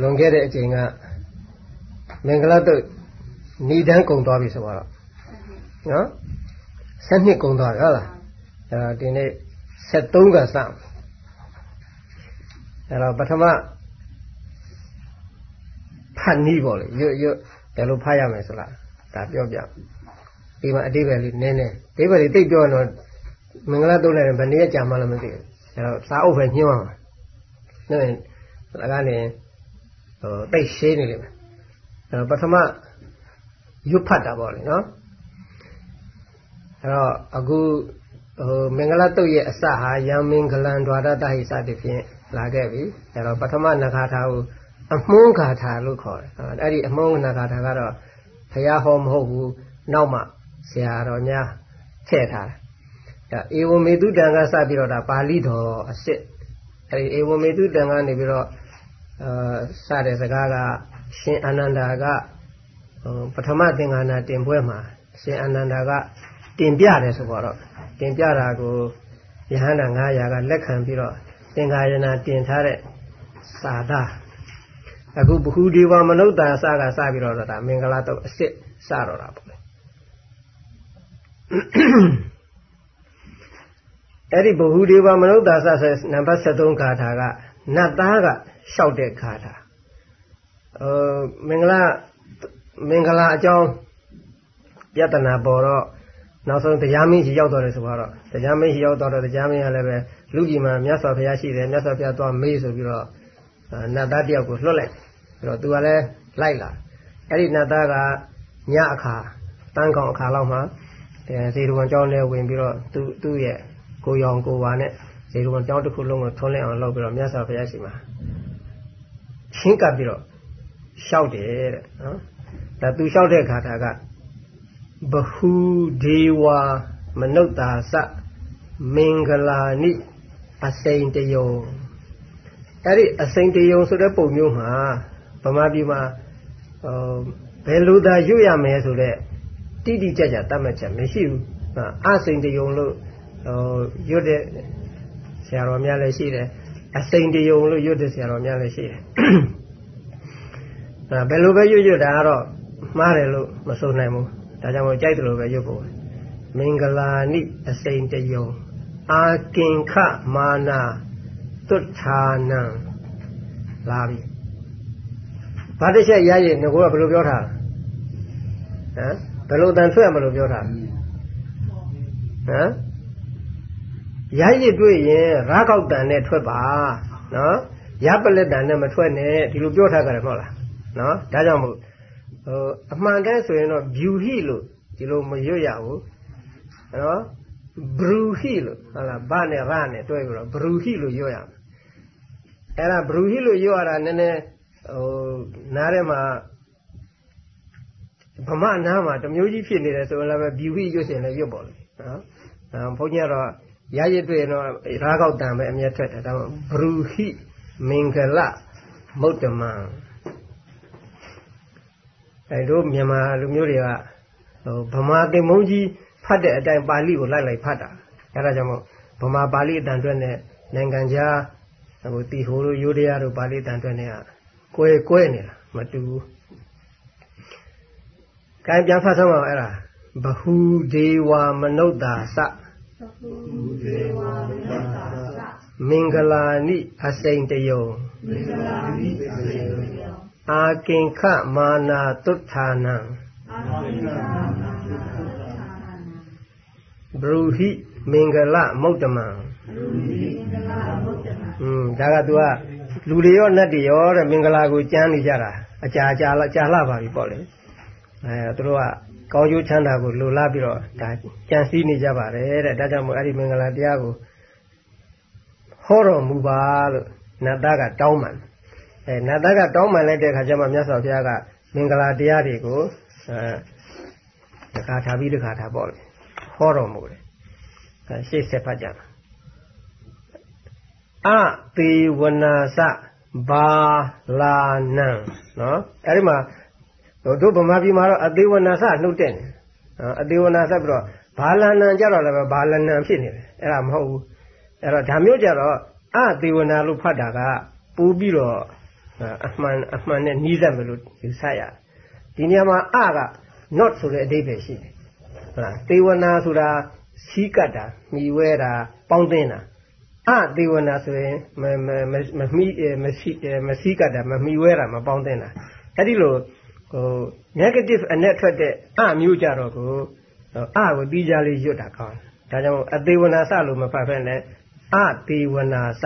လွန်ခဲ့တဲ့အချိန်ကမင်္ဂလာတုတ်ဏိဒန်းကုံသွားပြီဆိုတော့နော်7နှစ်ကုံသွားပြီဟုတ်လားအဲတော့ဒီနေ့73ကစအဲ့တော့ပထမဖတ်နီးပေါ့လေရွတ်ရွတ်ဘယ်လိုဖတ်ရမယ်ဆိုလားဒါပြောပြဒီမှာအတိပ္ပယ်လေးနည်းနည်းအတိပ္ပယ်လေးတိတ်ပြောတော့မင်္ဂလာတုတ်လိုက်ရင်ဘယ်နည်းကြာမှလည်းမသိဘူးအဲ့တော့စာအုပ်ပဲညှိုးအောင်နော်ဒါကနေဟို တိတ်ရှင်းနေလိမ့်မယ်အဲ့တော့ပထမရွတ်ဖတ်တာပေါ့လေနော်အဲ့တော့အခုဟိုမင်္ဂလာတုတ်ရဲ့အစဟာယံမင်္ဂလံဒွါရတဟိစသည်ဖြင့်လာခဲ့ပြီအဲ့တော့ပထမနဂါထာကိုအမွှန်းဂါထာလို့ခေါ်တယ်အဲ့ဒီအမွှန်းနဂါထာကတော့ဘုရားဟောမဟုတ်ဘူးနောက်မှဆရာတော်များထည့်ထားတယ်ဒါဧဝမေတုတံကစပြီးတော့ဒါပါဠိတော်အစ်စ်အဲ့ဒီဧဝမေတုတံကနေပြီးတော့အာ စတဲ့စကားကရှင်အာနန္ဒာကပထမသင်္ကနာတင်ပွဲမှာရှင်အာနန္ဒာကတင်ပြတယ်ဆိုတော့တင်ပြတာကိုယဟန္တာ900ကလက်ခံပြီးတော့သင်္ဃာယနာတင်ထားတဲ့စာသားအခုဘ ഹു ဒီဝမနုဿာစကစပြီးတော့ဒါမင်္ဂလာတော့အစ်စ်စတော့တာပေါ့လေအဲ့ဒီဘ ഹു ဒီဝမနုဿာစဆိုနံပါတ်73ဂါထာကနတ်သားက လျှောက်တဲ့ဂါထာအဲမင်္ဂလာမင်္ဂလာအကြောင်းယတနာပေါ်တော့နောက်ဆုံးတရားမင်းကြီးရောက်တော့တယ်ဆိုတော့တရားမင်းကြီးရောက်တော့တရားမင်းကလည်းပဲလူကြီးမှာမြတ်စွာဘုရားရှိတယ်မြတ်စွာဘုရားသွားမေးဆိုပြီးတော့နတ်သားတယောက်ကိုလွှတ်လိုက်ပြီးတော့သူကလည်းလိုက်လာအဲ့ဒီနတ်သားကညအခါတန်းကောင်အခါလောက်မှာဇေရဝန်ကျောင်းထဲဝင်ပြီးတော့သူ့သူ့ရဲ့ကိုရောင်ကိုဝါနဲ့ဇေရဝန်ကျောင်းတစ်ခုလုံးကိုထုံးလင်းအောင်လုပ်ပြီးတော့မြတ်စွာဘုရားရှိမှာ ရှင်းကပ်ပြီးတော့ရှောက်တယ်တဲ့နော်ဒါသူလျှောက်တဲ့ခါတာကဘဟုဒေဝမနုဿာစမင်္ဂလာနိအစိန်တယုံအဲ့ဒီအစိန်တယုံဆိုတဲ့ပုံမျိုးမှာဗမာပြည်မှာဟိုဘယ်လိုသာရွတ်ရမယ်ဆိုတော့တိတိကျကျတတ်မှတ်ချက်မရှိဘူးအစိန်တယုံလို့ဟိုရွတ်တဲ့ဆရာတော်များလည်းရှိတယ်အစိန်တယုံလို့ရွတ်တဲ့ဆရာတော်များလည်းရှိတယ် အဲဘယ်လိုပဲရွတ်ရွတ်တာကတော့မှားတယ်လို့မဆိုနိုင်ဘူးဒါကြောင့်မို့ကြိုက်တယ်လို့ပဲရွတ်ဖို့မင်္ဂလာနိအစိန်တယုံအာကင်ခမာနာတုထာနံလာပြီဘာတစ်ချက်ရရင်ငကိုကဘယ်လိုပြောထားဟမ်ဘယ်လိုတန်ထွက်မလို့ပြောထားဟမ်ရရည်တွေ့ရင်ရာကောက်တန်နဲ့ထွက်ပါနော်ရပလက်တန်နဲ့မထွက်နဲ့ဒီလိုပြောထားကြတယ်မဟုတ်လား နော်ဒါကြောင့်မို့ဟိုအမှန်တည်းဆိုရင်တော့ beauty လို့ဒီလိုမရွတ်ရဘူးနော် bruhi လို့ဟုတ်လားဗနဲ့ရနဲ့တွဲပြီးတော့ bruhi လို့ရွတ်ရမယ်အဲ့ဒါ bruhi လို့ရွတ်ရတာနည်းနည်းဟိုနားထဲမှာဗမာနားမှာတမျိုးကြီးဖြစ်နေတယ်ဆိုရင်လည်း beauty ရွတ်ရှင်လည်းရွတ်ပေါ့လေနော်ဘုန်းကြီးကတော့ရရတွေ့ရင်တော့ရာကောက်တံပဲအမြဲထွက်တယ်ဒါမှ bruhi မင်္ဂလမုဒ္ဓမံ အဲတို့မြန်မာလူမျိုးတွေကဟိုဗမာသင်္ဘုန်းကြီးဖတ်တဲ့အတိုင်းပါဠိကိုလိုက်လိုက်ဖတ်တာအဲဒါကြောင့်မို့ဗမာပါဠိအတန်အတွက်နဲ့နိုင်ငံခြားဟိုတီဟိုတို့ယိုဒယာတို့ပါဠိအတန်အတွက်နဲ့ကွဲကွဲနေတာမတူဘူးကဲပြန်ဖတ်ဆုံးအောင်အဲ့ဒါဘဟုဒေဝမနုဿာစဘဟုဒေဝမနုဿာစမင်္ဂလာနိအစိန်တယုံမင်္ဂလာနိအစိန်တယုံ အာကင်ခမာနာတုထာနံအာကင်ခမာနာတုထာနံဘရူဟိမင်္ဂလမုဒ္ဓမံဘရူဟိမင်္ဂလမုဒ္ဓမံอืมဒါက तू ကလူတွေရောနတ်တွေရောတဲ့မင်္ဂလာကိုကြမ်းနေကြတာအကြာကြာလာကြာလာပါပြီပေါ့လေအဲသူတို့ကကောင်းကျိုးချမ်းသာကိုလိုလားပြီးတော့ဒါကြံစည်နေကြပါတယ်တဲ့ဒါကြောင့်မို့အဲ့ဒီမင်္ဂလာတရားကိုဟောတော်မူပါလို့နတ်သားကတောင်းပန် အဲနတ်သားကတောင်းပန်လိုက်တဲ့အခါကျမှမြတ်စွာဘုရားကမင်္ဂလာတရားတွေကိုအဲတခါထားပြီးတခါထားပေါ့လေဟောတော်မူတယ်အဲရှေ့ဆက်ဖတ်ကြအသေးဝနာစဘာလာနံနော်အဲဒီမှာတို့ဗမာပြည်မှာတော့အသေးဝနာစနှုတ်တဲ့နေအသေးဝနာစပြီးတော့ဘာလာနံကြတော့လည်းဘာလာနံဖြစ်နေတယ်အဲ့ဒါမဟုတ်ဘူးအဲ့တော့ဒါမျိုးကြတော့အသေးဝနာလို့ဖတ်တာကပို့ပြီးတော့ အမှန်အမှန်နဲ့နှီးစပ်မလို့ယူဆရဒီနေရာမှာအက not ဆိုတဲ့အဓိပ္ပာယ်ရှိတယ်ဟုတ်လားသေဝနာဆိုတာစီးကတ်တာမြည်ဝဲတာပေါင်းတင်တာအသေဝနာဆိုရင်မမမမမီမစီမစီကတ်တာမမီဝဲတာမပေါင်းတင်တာအဲ့ဒီလိုဟို negative အနဲ့ထွက်တဲ့အမျိုးကြတော့ကိုအကိုပြီးကြလေးရွတ်တာကောင်းဒါကြောင့်အသေးဝနာစလို့မဖတ်ဖက်နဲ့အသေးဝနာစ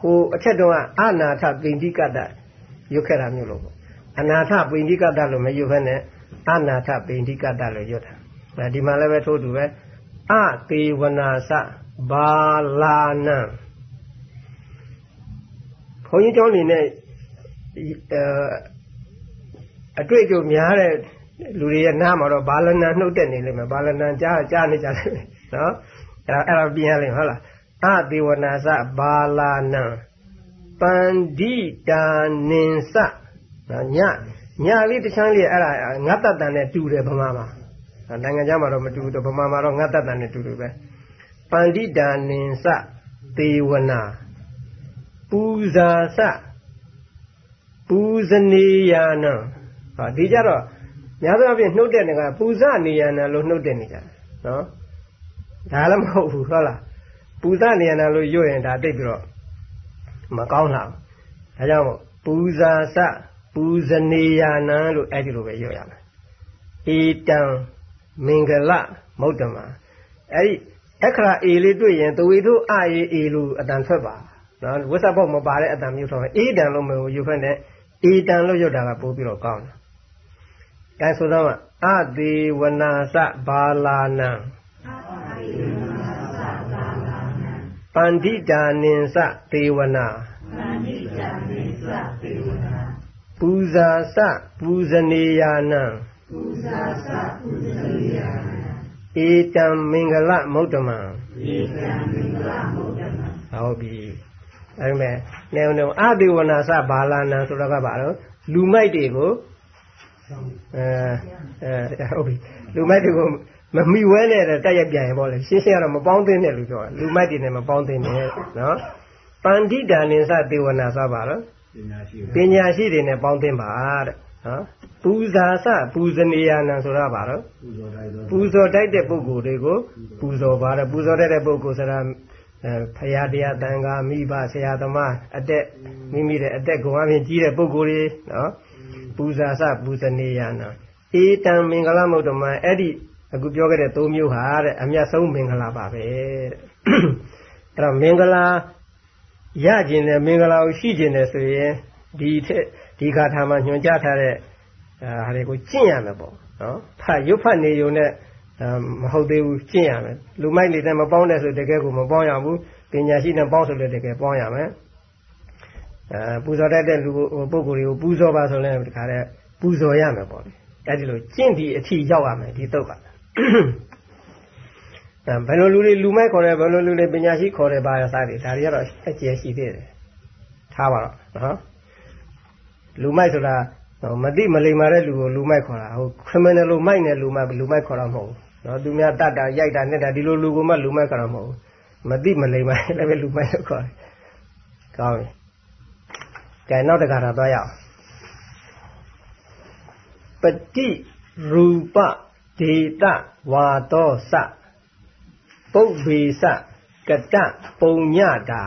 ဟိုအထက်တော့အနာထပိဋိကတ္တရွတ်ခဲ့တာမျိုးလို့ပေါ့အနာထပိဋိကတ္တလို့မရွတ်ဖက်နဲ့အနာထပိဋိကတ္တလို့ရွတ်တာဒီမှာလည်းပဲထိုးတူပဲအသေးဝနာစဘာလာနံဘုန်းကြီးကျောင်းနေနဲ့အတွေ့အကြုံများတဲ့လူတွေရဲ့နားမှာတော့ဘာလနံနှုတ်တက်နေလိမ့်မယ်ဘာလနံကြားကြားနေကြလိမ့်မယ်နော်အဲ့ဒါအဲ့ဒါပြင်ရလိမ့်ဟုတ်လား အသေဝနာစဘာလာနံပန္တိတာနင်စနော်ညညလေးတချမ်းလေးအဲ့ဒါငတ်တတန်နဲ့တူတယ်ဗမာမှာနိုင်ငံခြားမှာတော့မတူဘူးဗမာမှာတော့ငတ်တတန်နဲ့တူတူပဲပန္တိတာနင်စသေဝနာပူဇာစပူဇနေယာနံဟာဒီကြတော့များသောအားဖြင့်နှုတ်တဲ့နေကပူဇနေယာနံလို့နှုတ်တဲ့နေကြတယ်နော်ဒါလည်းမဟုတ်ဘူးဟုတ်လား ပူဇနေယာနံလို့ရွတ်ရင်ဒါတိတ်ပြီးတော့မကောင်းလားဒါကြောင့်ပူဇာစပူဇနေယာနံလို့အဲ့ဒီလိုပဲရွတ်ရမယ်ဧတံမင်္ဂလမௌတ္တမအဲ့ဒီအခရာအေလေးတွေ့ရင်တဝေထုအာအေအေလို့အတန်ထွက်ပါနော်ဝိသဘောမပါတဲ့အတန်မျိုးထွက်ပဲအေတံလို့မဟုတ်ယူဖက်နဲ့အေတံလို့ရွတ်တာကပို့ပြီးတော့ကောင်းတယ်။အဲဆိုတော့အသေးဝနာစဘာလာနံ ပန္တိတာနင်စသေဝနာပန္တိတာနင်စသေဝနာပူဇာစပူဇနေယာနံပူဇာစပူဇနေယာနံဧတံမင်္ဂလမௌတ္တမံဧတံမင်္ဂလမௌတ္တမံဟုတ်ပြီအဲ့မဲ့နေုံနေအသေဝနာစဘာလာနံဆိုတော့ကဘာလို့လူမိုက်တွေကိုအဲအဲဟုတ်ပြီလူမိုက်တွေကို မမိဝဲနဲ့တက်ရက်ပြန်ရင်ပေါ့လေရှင်းရှင်းကတော့မပေါင်းသင်းတဲ့လူပြောလူမိုက်တွေနဲ့မပေါင်းသင်းနဲ့နော်ပန္တိတာနိသသေဝနာစပါတော့ပညာရှိတွေနဲ့ပေါင်းသင်းပါတဲ့နော်ပူဇာစပူဇနေယနာဆိုတာပါတော့ပူဇော်တိုက်တဲ့ပုဂ္ဂိုလ်တွေကိုပူဇော်ပါတယ်ပူဇော်တဲ့ပုဂ္ဂိုလ်ဆိုတာဖရာတရားတန်ခါမိဘဆရာသမားအတက်မိမိတဲ့အတက်ကိုအပြင်ကြီးတဲ့ပုဂ္ဂိုလ်တွေနော်ပူဇာစပူဇနေယနာအေတံမင်္ဂလမုဒ္ဓမအဲ့ဒီ အခုပြောခဲ့တဲ့၃မျိုးဟာတဲ့အမျက်ဆုံးမင်္ဂလာပါပဲတဲ့အဲ့တော့မင်္ဂလာရကျင်တယ်မင်္ဂလာကိုရှိကျင်တယ်ဆိုရင်ဒီထက်ဒီခါထာမှာညွှန်ကြားထားတဲ့ဟာတွေကိုကျင့်ရမယ်ပေါ့နော်ဖတ်ရုပ်ဖတ်နေုံနဲ့မဟုတ်သေးဘူးကျင့်ရမယ်လူမိုက်နေတဲ့မပေါင်းတဲ့ဆိုတကယ်ကိုမပေါင်းရဘူးပညာရှိနဲ့ပေါင်းဆိုလည်းတကယ်ပေါင်းရမယ်အဲပူဇော်တတ်တဲ့လူပုဂ္ဂိုလ်တွေကိုပူဇော်ပါဆိုလည်းဒီခါတဲ့ပူဇော်ရမယ်ပေါ့လေအဲဒီလိုကျင့်ပြီးအထီရောက်ရမယ်ဒီတုတ်ကအဲ ဘယ်လိုလူတွေလူမိုက်ခေါ်တယ်ဘယ်လိုလူတွေပညာရှိခေါ်တယ်ဘာသာစားတွေဒါတွေကတော့အကျယ်ရှိသေးတယ်ထားပါတော့နော်လူမိုက်ဆိုတာမသိမလိမ္မာတဲ့လူကိုလူမိုက်ခေါ်တာဟို criminal လို့မိုက်နေလူမိုက်လူမိုက်ခေါ်တာမဟုတ်ဘူးနော်သူများတတ်တာရိုက်တာနဲ့တာဒီလိုလူကိုမှလူမိုက်ခေါ်တာမဟုတ်ဘူးမသိမလိမ္မာလည်းပဲလူမိုက်လို့ခေါ်တယ်ကောင်းပြီကဲနောက်တစ်ခါတော့သွားရအောင်ပฏิရူပ ဒေတဝါတောစပုဗ္ဗေစကတပုံညတာ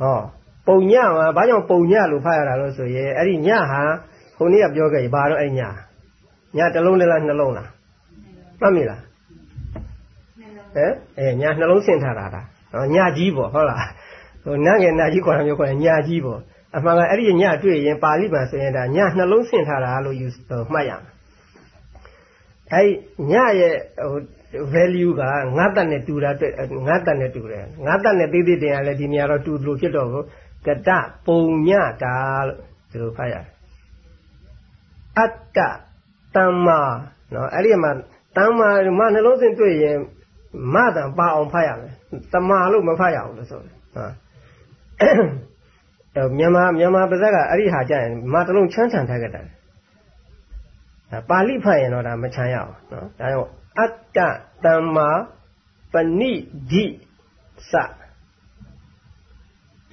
ဟောပုံညမှာဘာကြောင့်ပုံညလို့ဖတ်ရတာလို့ဆိုရင်အဲ့ဒီညဟာခုနေ့ကပြောခဲ့ဘာတော့အဲ့ညညတစ်လုံးလားနှလုံးလားမှတ်မိလားဟမ်အဲညနှလုံးဆင်ထားတာဒါနော်ညကြီးပေါ့ဟုတ်လားဟိုနတ်ငယ်နာကြီးခေါ်တာမျိုးခေါ်ရင်ညကြီးပေါ့အမှန်ကအဲ့ဒီညတွေ့ရင်ပါဠိမှာဆိုရင်ဒါညနှလုံးဆင်ထားတာလို့ယူမှတ်ရမယ် အဲ့ညရဲ့ဟို value ကငါးတက်နဲ့တူတာတွေ့ငါးတက်နဲ့တူတယ်ငါးတက်နဲ့သေးသေးတင်ရလဲဒီနေရာတော့တူလို့ဖြစ်တော့ကိုကတပုံညတာလို့ဒီလိုဖတ်ရတယ်အတ္တတမ္မာနော်အဲ့ဒီမှာတမ္မာမနှလုံးသွင်းတွေ့ရင်မတန်ပါအောင်ဖတ်ရမယ်တမာလို့မဖတ်ရဘူးလို့ဆိုတယ်ဟာမြန်မာမြန်မာပါဇက်ကအဲ့ဒီဟာကြရင်မတလုံးချမ်းချမ်းထားကြတ ယ်ပါဠိဖတ်ရင်တော့ဒါမချမ်းရအောင်နော်ဒါကြောင့်အတ္တတမ္မာပဏိဒိစ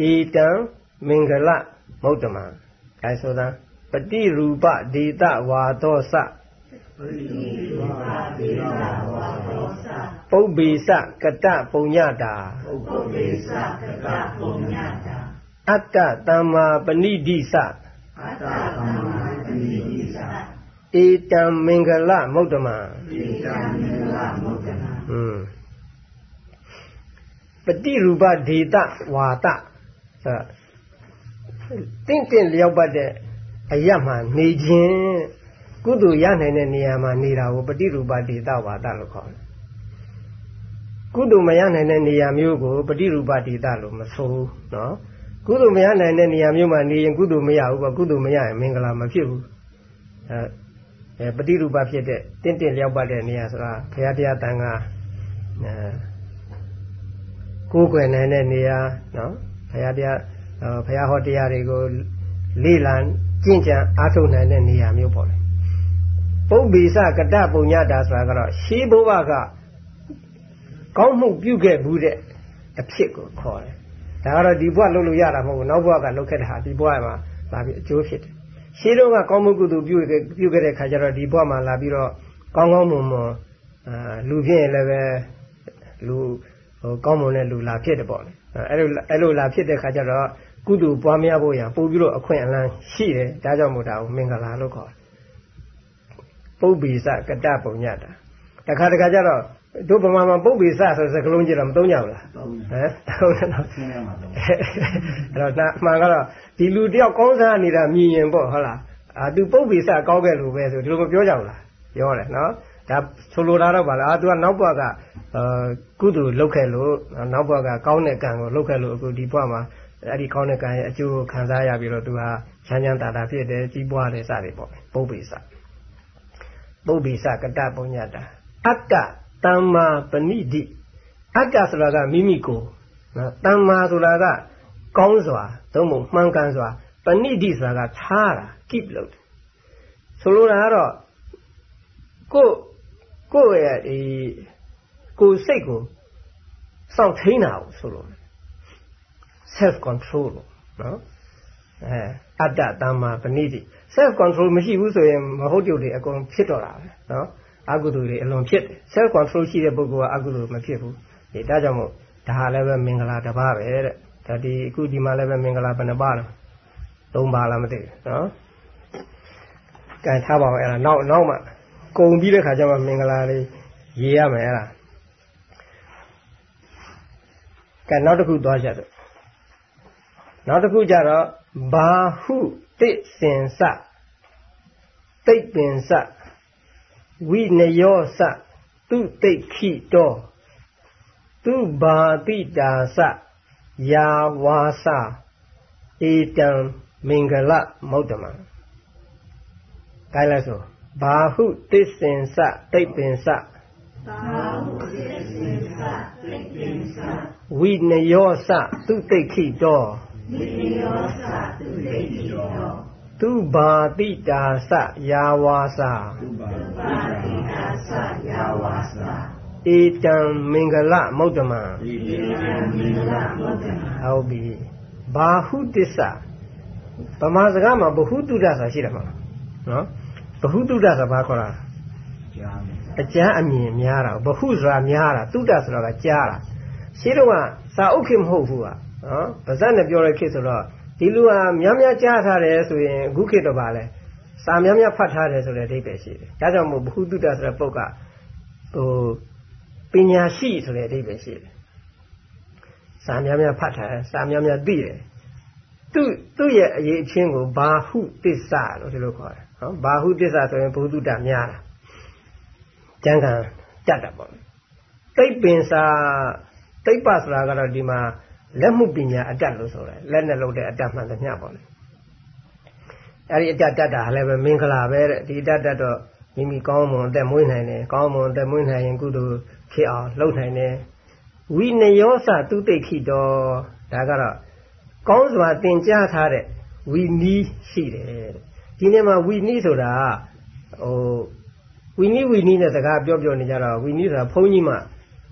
ဧတံမင်္ဂလမုဒ္ဓမံအဲဆိုတာပฏิရူပဒေတဝါသောစပုပ္ပေစကတပုံညတာပုပ္ပေစကတပုံညတာအတ္တတမ္မာပဏိတိစအတ္တတမ္မာပဏိတိစ ဧတံမင်္ဂလမုဒ္ဓမံဧတံမင်္ဂလမုဒ္ဓမံဟွန်းပฏิရူပဒေတဝါတဆိုတင့်တင့်လျောက်ပတ်တဲ့အရမှနေခြင်းကုသိုလ်ရနိုင်တဲ့နေရာမှာနေတာကိုပฏิရူပဒေတဝါဒလို့ခေါ်တယ်ကုသိုလ်မရနိုင်တဲ့နေရာမျိုးကိုပฏิရူပဒေတလို့မဆိုဘူးနော်ကုသိုလ်မရနိုင်တဲ့နေရာမျိုးမှာနေရင်ကုသိုလ်မရဘူးပေါ့ကုသိုလ်မရရင်မင်္ဂလာမဖြစ်ဘူးအဲ ပฏิရူပဖြစ်တဲ့တင့်တင့်လျောက်ပတ်တဲ့နေရာဆိုတာဘုရားတရားတန်ခါအဲကိုးကွယ်နိုင်တဲ့နေရာနော်ဘုရားတရားဘုရားဟောတရားတွေကိုလေ့လာကျင့်ကြံအားထုတ်နိုင်တဲ့နေရာမျိုးပေါ့လေပုပ္ပိစကတပုံညတာဆိုတာကတော့ရှေးဘဝကကောင်းမှုပြုခဲ့ဘူးတဲ့အဖြစ်ကိုခေါ်တယ်ဒါကတော့ဒီဘဝလုပ်လို့ရတာမဟုတ်ဘူးနောက်ဘဝကလုပ်ခဲ့တာဟာဒီဘဝမှာလာပြီးအကျိုးဖြစ်တယ် ရှေးတုန်းကကောင်းမှုကုသိုလ်ပြုခဲ့ပြုခဲ့တဲ့ခါကျတော့ဒီဘဝမှာလာပြီးတော့ကောင်းကောင်းမွန်မွန်အာလူဖြစ်ရင်လည်းပဲလူဟိုကောင်းမွန်တဲ့လူလာဖြစ်တယ်ပေါ့လေအဲ့လိုအဲ့လိုလာဖြစ်တဲ့ခါကျတော့ကုသိုလ်ပွားများဖို့ရပို့ပြီးတော့အခွင့်အလမ်းရှိတယ်ဒါကြောင့်မို့ဒါကိုမင်္ဂလာလို့ခေါ်တယ်ပုပ္ပိစကတပုံညတာတခါတခါကျတော့ တို့ဗမာမှာပုပ္ပိစဆိုစကလုံးကြည့်တော့မသုံးကြဘူးလားသုံးဟမ်သုံးတယ်နော်အဲ့တော့ဒါမှန်ကတော့ဒီလူတယောက်ကောင်းစားနေတာမြင်ရင်ပေါ့ဟုတ်လားအာသူပုပ္ပိစကောင်းခဲ့လို့ပဲဆိုဒီလိုမပြောကြဘူးလားပြောတယ်နော်ဒါဆိုလိုတာတော့ဗာလားအာသူကနောက်ဘဝကအာကုသိုလ်လုပ်ခဲ့လို့နောက်ဘဝကကောင်းတဲ့ကံကိုလုပ်ခဲ့လို့အခုဒီဘဝမှာအဲ့ဒီကောင်းတဲ့ကံရဲ့အကျိုးကိုခံစားရပြီးတော့သူဟာချမ်းချမ်းသာသာဖြစ်တယ်ကြီးပွားတယ်စသည်ပေါ့ပုပ္ပိစပုပ္ပိစကတပုညတာအတ္တ တမ္မာပဏိတိအတ္တဆိုတာကမိမိကိုနော်တမ္မာဆိုတာကကောင်းစွာသို့မဟုတ်မှန်ကန်စွာပဏိတိဆိုတာကထားတာ keep လုပ်တယ်ဆိုလိုတာကတော့ကိုကိုရဲ့ဒီကိုစိတ်ကိုစောင့်ထိန်တာကိုဆိုလိုတယ် self control နော်အဲအတ္တတမ္မာပဏိတိ self control မရှိဘူးဆိုရင်မဟုတ်တုတ်တွေအကုန်ဖြစ်တော့တာပဲနော် အကုသိုလ်တွေအလွန်ဖြစ်တယ် self control ရှိတဲ့ပုဂ္ဂိုလ်ကအကုသိုလ်မဖြစ်ဘူးဒီဒါကြောင့်မို့ဒါဟာလည်းပဲမင်္ဂလာတစ်ပါးပဲတဲ့ဒါဒီအခုဒီမှာလည်းပဲမင်္ဂလာဘယ်နှပါးလဲသုံးပါးလားမသိဘူးနော်ကဲထားပါအောင်အဲ့ဒါနောက်နောက်မှကုံပြီးတဲ့ခါကျမှမင်္ဂလာလေးရေးရမယ်အဲ့ဒါကဲနောက်တစ်ခုသွားကြတော့နောက်တစ်ခုကြတော့ဘာဟုတိစင်စတိတ်ပင်စ ဝိနယောစသူတိတ်ခိတောသူဘာတိတာစယာဝါစဧတံမင်္ဂလမௌတ္တမကိုင်းလိုက်ဆိုဘာဟုတစ္ဆင်စတိတ်ပင်စဘာဟုတစ္ဆင်စတိတ်ပင်စဝိနယောစသူတိတ်ခိတောဝိနယောစသူတိတ်ခိတော သူဘာတိတာစယာဝါစာသူဘာတိတာစယာဝါစာဧတံမင်္ဂလမௌတ္တမံဧတံမင်္ဂလမௌတ္တမံဟုတ်ပြီဘာဟုတစ္ဆဗမာစကားမှာဘဟုတုဒ္ဒဆိုတာရှိတယ်မလားနော်ဘဟုတုဒ္ဒဆိုတာဘာခေါ်တာအကျမ်းအမြင်များတာဘဟုဆိုတာများတာတုဒ္ဒဆိုတာကကြားတာရှင်းတော့ကစာအုပ်ခေမဟုတ်ဘူးကနော်ဗဇတ်နဲ့ပြောတဲ့ခေဆိုတော့ ဒီလူဟာများများကြားထားတယ်ဆိုရင်အခုခေတ်တော့ပါလဲစာများများဖတ်ထားတယ်ဆိုတဲ့အဓိပ္ပာယ်ရှိတယ်ဒါကြောင့်မို့ဘဟုတုတ္တဆိုတဲ့ပုဂ္ဂဟိုပညာရှိဆိုတဲ့အဓိပ္ပာယ်ရှိတယ်စာများများဖတ်ထားတယ်စာများများသိတယ်သူသူ့ရဲ့အရေးအချင်းကိုဘာဟုတစ္ဆလို့ဒီလိုခေါ်တယ်နော်ဘာဟုတစ္ဆဆိုရင်ဘုဒ္ဓတများတာကျမ်းဂန်တတ်တာပေါ့တိတ်ပင်စာတိတ်ပဆိုတာကတော့ဒီမှာ လက်မှုပညာအတတ်လို့ဆိုတယ်လက်နဲ့လုပ်တဲ့အတတ်မှန်သမျှပေါ့လေအဲ့ဒီအတတ်တတ်တာလည်းပဲမင်္ဂလာပဲတဲ့ဒီအတတ်တတ်တော့မိမိကောင်းမွန်အသက်မွေးနိုင်တယ်ကောင်းမွန်အသက်မွေးနိုင်ရင်ကုသိုလ်ဖြစ်အောင်လုပ်နိုင်တယ်ဝိနယောစသူတိတ်ခိတော်ဒါကတော့ကောင်းစွာသင်ကြားထားတဲ့ဝီနီးရှိတယ်ဒီနေ့မှာဝီနီးဆိုတာဟိုဝီနီးဝီနီးနဲ့စကားပြောပြောနေကြတော့ဝီနီးဆိုတာဘုန်းကြီးမှ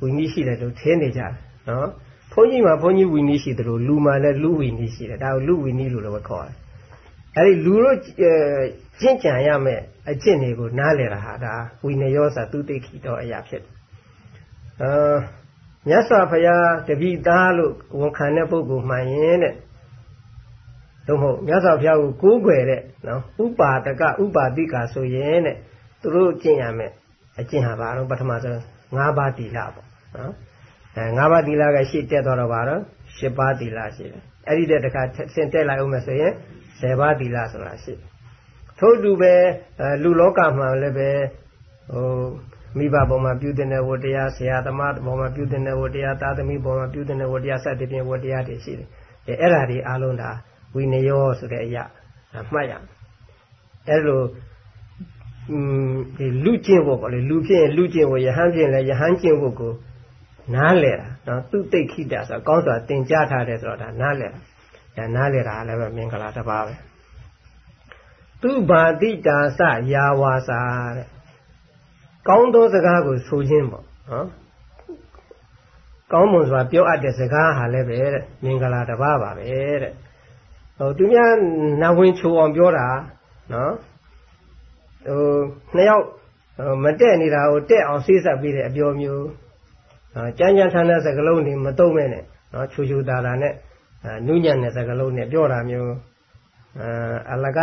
ဝီနီးရှိတယ်လို့ထင်းနေကြတယ်နော် ဘုန်းကြီးမှာဘုန်းကြီးဝီနည်းရှိတယ်လို့လူမှာလည်းလူဝီနည်းရှိတယ်ဒါကိုလူဝီနည်းလို့လည်းခေါ်တယ်အဲဒီလူတို့ကျင့်ကြံရမယ်အကျင့်တွေကိုနားလည်တာဟာဒါဝိနယောစာသူတိခိတော်အရာဖြစ်တယ်အာမြတ်စွာဘုရားတပိသားလို့ဝန်ခံတဲ့ပုဂ္ဂိုလ်မှန်ရင်တဲ့သို့မဟုတ်မြတ်စွာဘုရားကိုကိုးကွယ်တဲ့နော်ဥပါဒကဥပါတိကဆိုရင်တဲ့သူတို့ကျင့်ရမယ်အကျင့်ဟာဘာလို့ပထမဆုံး၅ပါးတိလပေါ့နော် အဲ၅ပါးတိလကရှေ့တက်တော့တော့ပါတော့၈ပါးတိလရှိတယ်အဲ့ဒီတဲ့တခါဆင်တက်လိုက်အောင်မယ်ဆိုရင်၁၀ပါးတိလဆိုတာရှိထို့တူပဲလူလောကမှာလည်းပဲဟိုမိဘပေါ်မှာပြုတဲ့ဝတရားဆရာသမားပေါ်မှာပြုတဲ့ဝတရားသာသမီပေါ်မှာပြုတဲ့ဝတရားစသဖြင့်ဝတရားတွေရှိတယ်အဲအဲ့ဒါတွေအလုံးဒါဝိနယောဆိုတဲ့အရာမှတ်ရမယ်အဲ့လိုဒီလူကျင့်ဖို့ပေါ့လေလူဖြစ်ရင်လူကျင့်ဖို့ယဟန်ဖြစ်ရင်လည်းယဟန်ကျင့်ဖို့ကို နားလဲတာနော်သူတိတ်ခိတာဆိုကောင်းစွာသင်ကြားထားတယ်ဆိုတော့ဒါနားလဲတာဒါနားလဲတာလည်းပဲမင်္ဂလာတစ်ပါးပဲသူဘာတိတာစယာဝါစာတဲ့ကောင်းသောစကားကိုဆိုခြင်းပေါ့နော်ကောင်းမွန်စွာပြောအပ်တဲ့စကားဟာလည်းပဲတဲ့မင်္ဂလာတစ်ပါးပါပဲတဲ့ဟိုသူများနဝင်ချိုအောင်ပြောတာနော်ဟိုနှစ်ယောက်မတက်နေတာကိုတက်အောင်ဆေးဆက်ပြီးတဲ့အပြောမျိုး ကြမ်းကြမ်းထန်တဲ့စကားလုံးတွေမတုံ့မဲ့နဲ့နော်ချူချူတာတာနဲ့နုညံ့တဲ့စကားလုံးနဲ့ပြောတာမျိုးအလက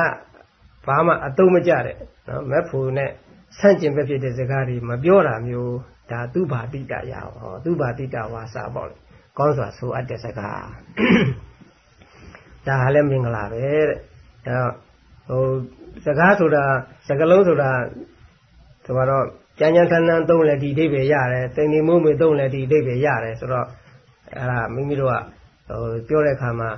ဘာမှအတုံးမကြတဲ့နော်မက်ဖူနဲ့ဆန့်ကျင်ဘက်ဖြစ်တဲ့စကားတွေမပြောတာမျိုးဒါသူဘာတိတရဟောသူဘာတိတဝါစာပေါ့လေကောင်းစွာဆိုအပ်တဲ့စကားဒါဟာလည်းမင်္ဂလာပဲတဲ့အဲဟိုစကားဆိုတာစကားလုံးဆိုတာဒီမှာတော့ ကြမ်းကြမ်းထန်ထန်သုံးလဲဒီအဓိပ္ပာယ်ရတယ်တိမ်တိမ်မုံမွေသုံးလဲဒီအဓိပ္ပာယ်ရတယ်ဆိုတော့အဲ့ဒါမိမိတို့ကဟိုပြောတဲ့အခါမှာ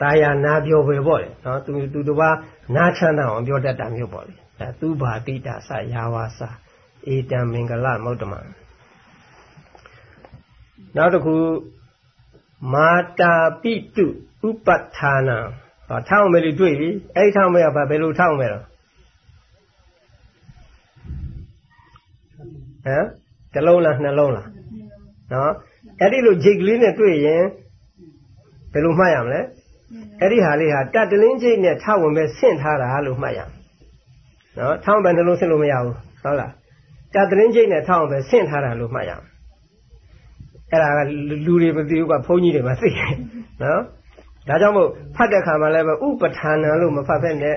တာယာနာပြောပဲပေါ့လေနော်သူသူတစ်ပါးနားချမ်းသာအောင်ပြောတတ်တာမျိုးပေါ့လေဒါသူဘာတိတာစယာဝါစာဧတံမင်္ဂလမௌတ္တမနောက်တစ်ခုမာတာပိတုဥပဋ္ဌာနံဟောထောင်းမယ်လို့တွေ့ပြီအဲ့ဒီထောင်းမယ်ကဘာဘယ်လိုထောင်းမယ်တော့ ဟမ်တစ်လုံးလားနှလုံးလားနော်အဲ့ဒီလိုဂျိတ်ကလေးနဲ့တွေ့ရင်ဘယ်လိုမှတ်ရမလဲအဲ့ဒီဟာလေးဟာတတလင်းဂျိတ်နဲ့ထောက်ဝင်ပဲဆင့်ထားတာလို့မှတ်ရနော်ထောင်းပဲနှလုံးဆင့်လို့မရဘူးဟုတ်လားတတလင်းဂျိတ်နဲ့ထောက်ဝင်ပဲဆင့်ထားတာလို့မှတ်ရအဲ့ဒါကလူတွေမသိဘူးကဘုန်းကြီးတွေမှသိတယ်နော်ဒါကြောင့်မို့ဖတ်တဲ့ခါမှာလည်းပဲဥပဋ္ဌာဏံလို့မဖတ်ဖက်နဲ့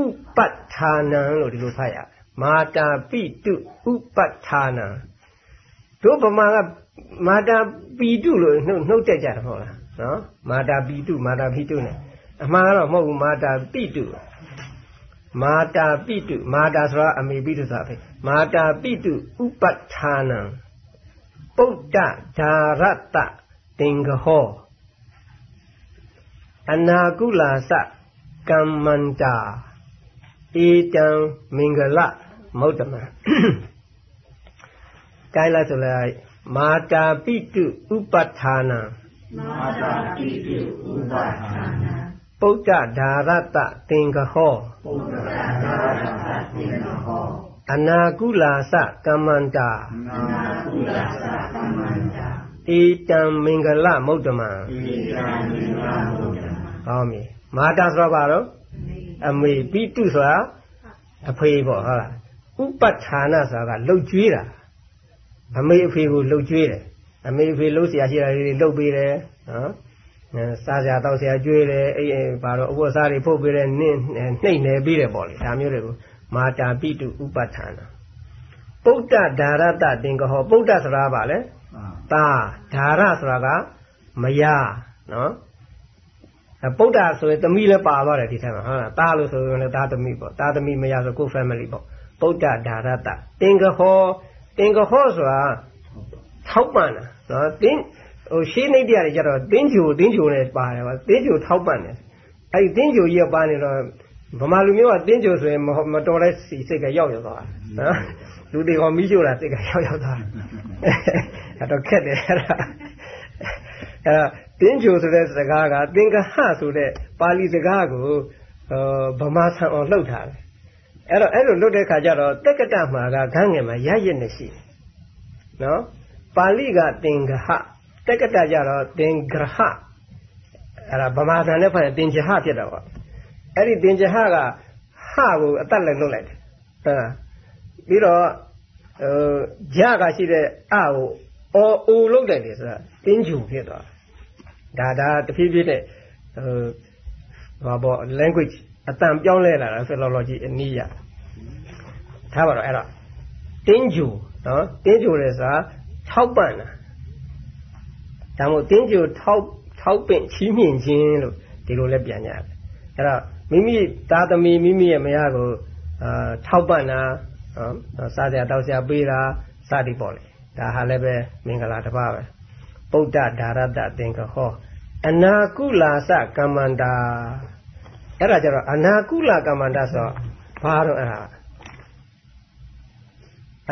ဥပဋ္ဌာဏံလို့ဒီလိုဖတ်ရတယ် မာတာပိတုဥပဋ္ဌာဏံတို့ဗမာကမာတာပိတုလို့နှုတ်နှုတ်တက်ကြတယ်ဟုတ်လားနော်မာတာပိတုမာတာပိတု ਨੇ အမှန်ကတော့မဟုတ်ဘူးမာတာပိတုမာတာပိတုမာတာဆိုတာအမေပိတုဆိုတာပဲမာတာပိတုဥပဋ္ဌာဏံပုဒ္ဒဓာရတတင်္ဂဟောအနာကုလာစကမ္မန္တာဧတံမင်္ဂလ မௌတမကိုင်းလိုက်ဆိုလိုက်မာတာပိတုဥပဋ္ဌာနံမာတာပိတုဥပဋ္ဌာနံပုဒ္ဒဓာရတသင်္ကဟောပုဒ္ဒဓာရတသင်္ကဟောအနာကုလာစကမ္မန္တာအနာကုလာစကမ္မန္တာဧတံမင်္ဂလမௌတမဧတံမင်္ဂလမௌတမဟောပြီမာတာဆိုတော့ဘာတော့အမေပိတုဆိုတာအဖေပေါ့ဟုတ်လား ဥပဋ္ဌာဏဆိုတာကလှုပ်ကြွေးတာအမေအဖေကိုလှုပ်ကြွေးတယ်အမေအဖေလှုပ်ဆရာရှိတာတွေလှုပ်ပေးတယ်နော်စားစရာတောက်စရာကြွေးတယ်အဲ့ဘာတော့အဝတ်အစားတွေဖုတ်ပေးတယ်နှိမ့်နှိမ့်နေပေးတယ်ပေါ့လေဒါမျိုးတွေကိုမာတာပိတုဥပဋ္ဌာဏပုဒ္ဒဒါရတတင်ကဟောပုဒ္ဒဆိုတာဗာလဲတာဒါရဆိုတာကမယနော်ပုဒ္ဒဆိုရင်သမီးလည်းပါသွားတယ်ဒီထက်မှာဟုတ်လားတာလို့ဆိုရင်လည်းတာသမီးပေါ့တာသမီးမယဆိုကို family ပေါ့ ပုဒ္ဒဓာရတတင်္ကဟောတင်္ကဟောဆိုတာထောက်ပံ့တာနော်တင်းဟိုရှင်းနေတရားတွေကြတော့တင်းဂျူတင်းဂျူနဲ့ပါတယ်ပါတင်းဂျူထောက်ပံ့တယ်အဲ့ဒီတင်းဂျူကြီးကပါနေတော့ဗမာလူမျိုးကတင်းဂျူဆိုရင်မတော်တဲ့စိတ်ကရောက်ရောက်သွားနော်လူတွေကမီးရှို့တာစိတ်ကရောက်ရောက်သွားအဲ့တော့ခက်တယ်အဲ့ဒါအဲ့တင်းဂျူဆိုတဲ့စကားကသင်္ကဟဆိုတဲ့ပါဠိစကားကိုဗမာဆန်အောင်လှုပ်ထားတယ် အဲ့တော့အဲ့လိုလွတ်တဲ့ခါကျတော့တက္ကတမှာကခန်းငယ်မှာရရစ်နေရှိတယ်နော်ပါဠိကသင်္ကဟကတက္ကတကြတော့သင်္ဂရဟအဲ့ဒါဗမာပြန်နဲ့ဖတ်ရင်သင်္ကြဟဖြစ်တော့ပေါ့အဲ့ဒီသင်္ကြဟကဟကိုအသက်လည်းလွတ်လိုက်တယ်ဟုတ်ပြီးတော့ဟိုဂျကရှိတဲ့အကိုအော်အိုလုတ်တယ်လေဆိုတာတင်းဂျူဖြစ်သွားဒါဒါတဖြည်းဖြည်းနဲ့ဟိုဘာပေါ့ language အတန်ပြောင်းလဲလာတာ philology အနည်းရထားပါတော့အဲ့တော့တင်းဂျူနော်တင်းဂျူလဲဆိုတာထောက်ပံ့တာဒါမို့တင်းဂျူထောက်ထောက်ပင့်ချီးမြှင့်ခြင်းလို့ဒီလိုလဲပြန်ကြတယ်အဲ့တော့မိမိသားသမီးမိမိရဲ့မယားကိုအာထောက်ပံ့တာနော်စားစရာတောက်စရာပေးတာစသည်ပေါ့လေဒါဟာလည်းပဲမင်္ဂလာတစ်ပါးပဲပုဒ္ဒဓာရတသင်္ကဟော အနာကုလာစကမ္မန္တာ အဲ့ဒါကြတော့အနာကုလကမ္မန္တာဆိုတော့ဘာတော့အဲ့ဒါ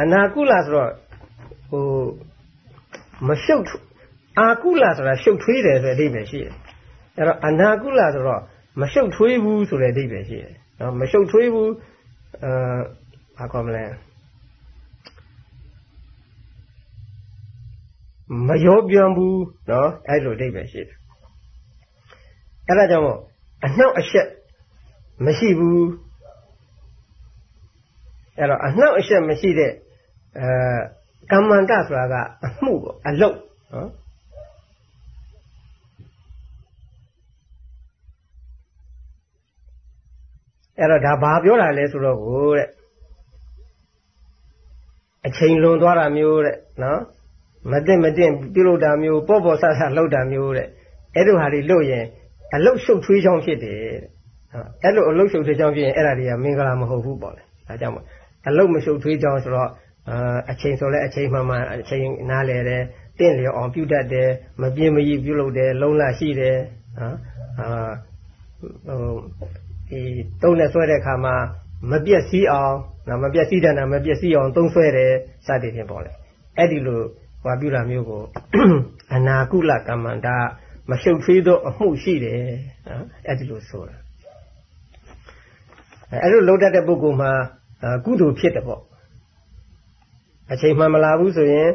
အနာကုလဆိုတော့ဟိုမရှုပ်အာကုလဆိုတာရှုပ်ထွေးတယ်ဆိုတဲ့အဓိပ္ပာယ်ရှိတယ်အဲ့တော့အနာကုလဆိုတော့မရှုပ်ထွေးဘူးဆိုတဲ့အဓိပ္ပာယ်ရှိတယ်နော်မရှုပ်ထွေးဘူးအဲဘာခေါ်မလဲမရောပြောင်းဘူးနော်အဲ့လိုအဓိပ္ပာယ်ရှိတယ်အဲ့ဒါကြောင့်မို့ အနှောက်အယှက်မရှိဘူးအဲ့တော့အနှောက်အယှက်မရှိတဲ့အဲကမ္မန္တဆိုတာကအမှုပေါ့အလုတ်နော်အဲ့တော့ဒါဘာပြောတာလဲဆိုတော့ကိုတဲ့အချိန်လွန်သွားတာမျိုးတဲ့နော်မသိမသိပြုလုပ်တာမျိုးပေါ့ပေါ့ဆဆလုပ်တာမျိုးတဲ့အဲ့လိုဟာတွေလုပ်ရင် အလုတ်ရှုပ်ထွေးချောင်းဖြစ်တယ်တဲ့အဲ့လိုအလုတ်ရှုပ်ထွေးချောင်းဖြစ်ရင်အဲ့ဒါတွေကမင်္ဂလာမဟုတ်ဘူးပေါ့လေဒါကြောင့်မို့အလုတ်မရှုပ်ထွေးချောင်းဆိုတော့အချိန်ဆိုလဲအချိန်မှန်မှန်အချိန်နားလဲတယ်တင့်လျော်အောင်ပြုတတ်တယ်မပြင်းမကြီးပြုလုပ်တယ်လုံးလရှိတယ်နော်အာဟိုဒီတုံးနဲ့ဆွဲတဲ့အခါမှာမပြက်စီးအောင်နော်မပြက်စီးတဲ့နာမပြက်စီးအောင်သုံးဆွဲတယ်စသည်ဖြင့်ပေါ့လေအဲ့ဒီလိုဟောပြုတာမျိုးကိုအနာကုလကမ္မန္တာ မရှုပ်ထွေးသောအမှုရှိတယ်နော်အဲ့ဒီလိုဆိုတာအဲ့လိုလုံးတတ်တဲ့ပုဂ္ဂိုလ်မှာကုသိုလ်ဖြစ်တယ်ပေါ့အချိန်မှမလာဘူးဆိုရင်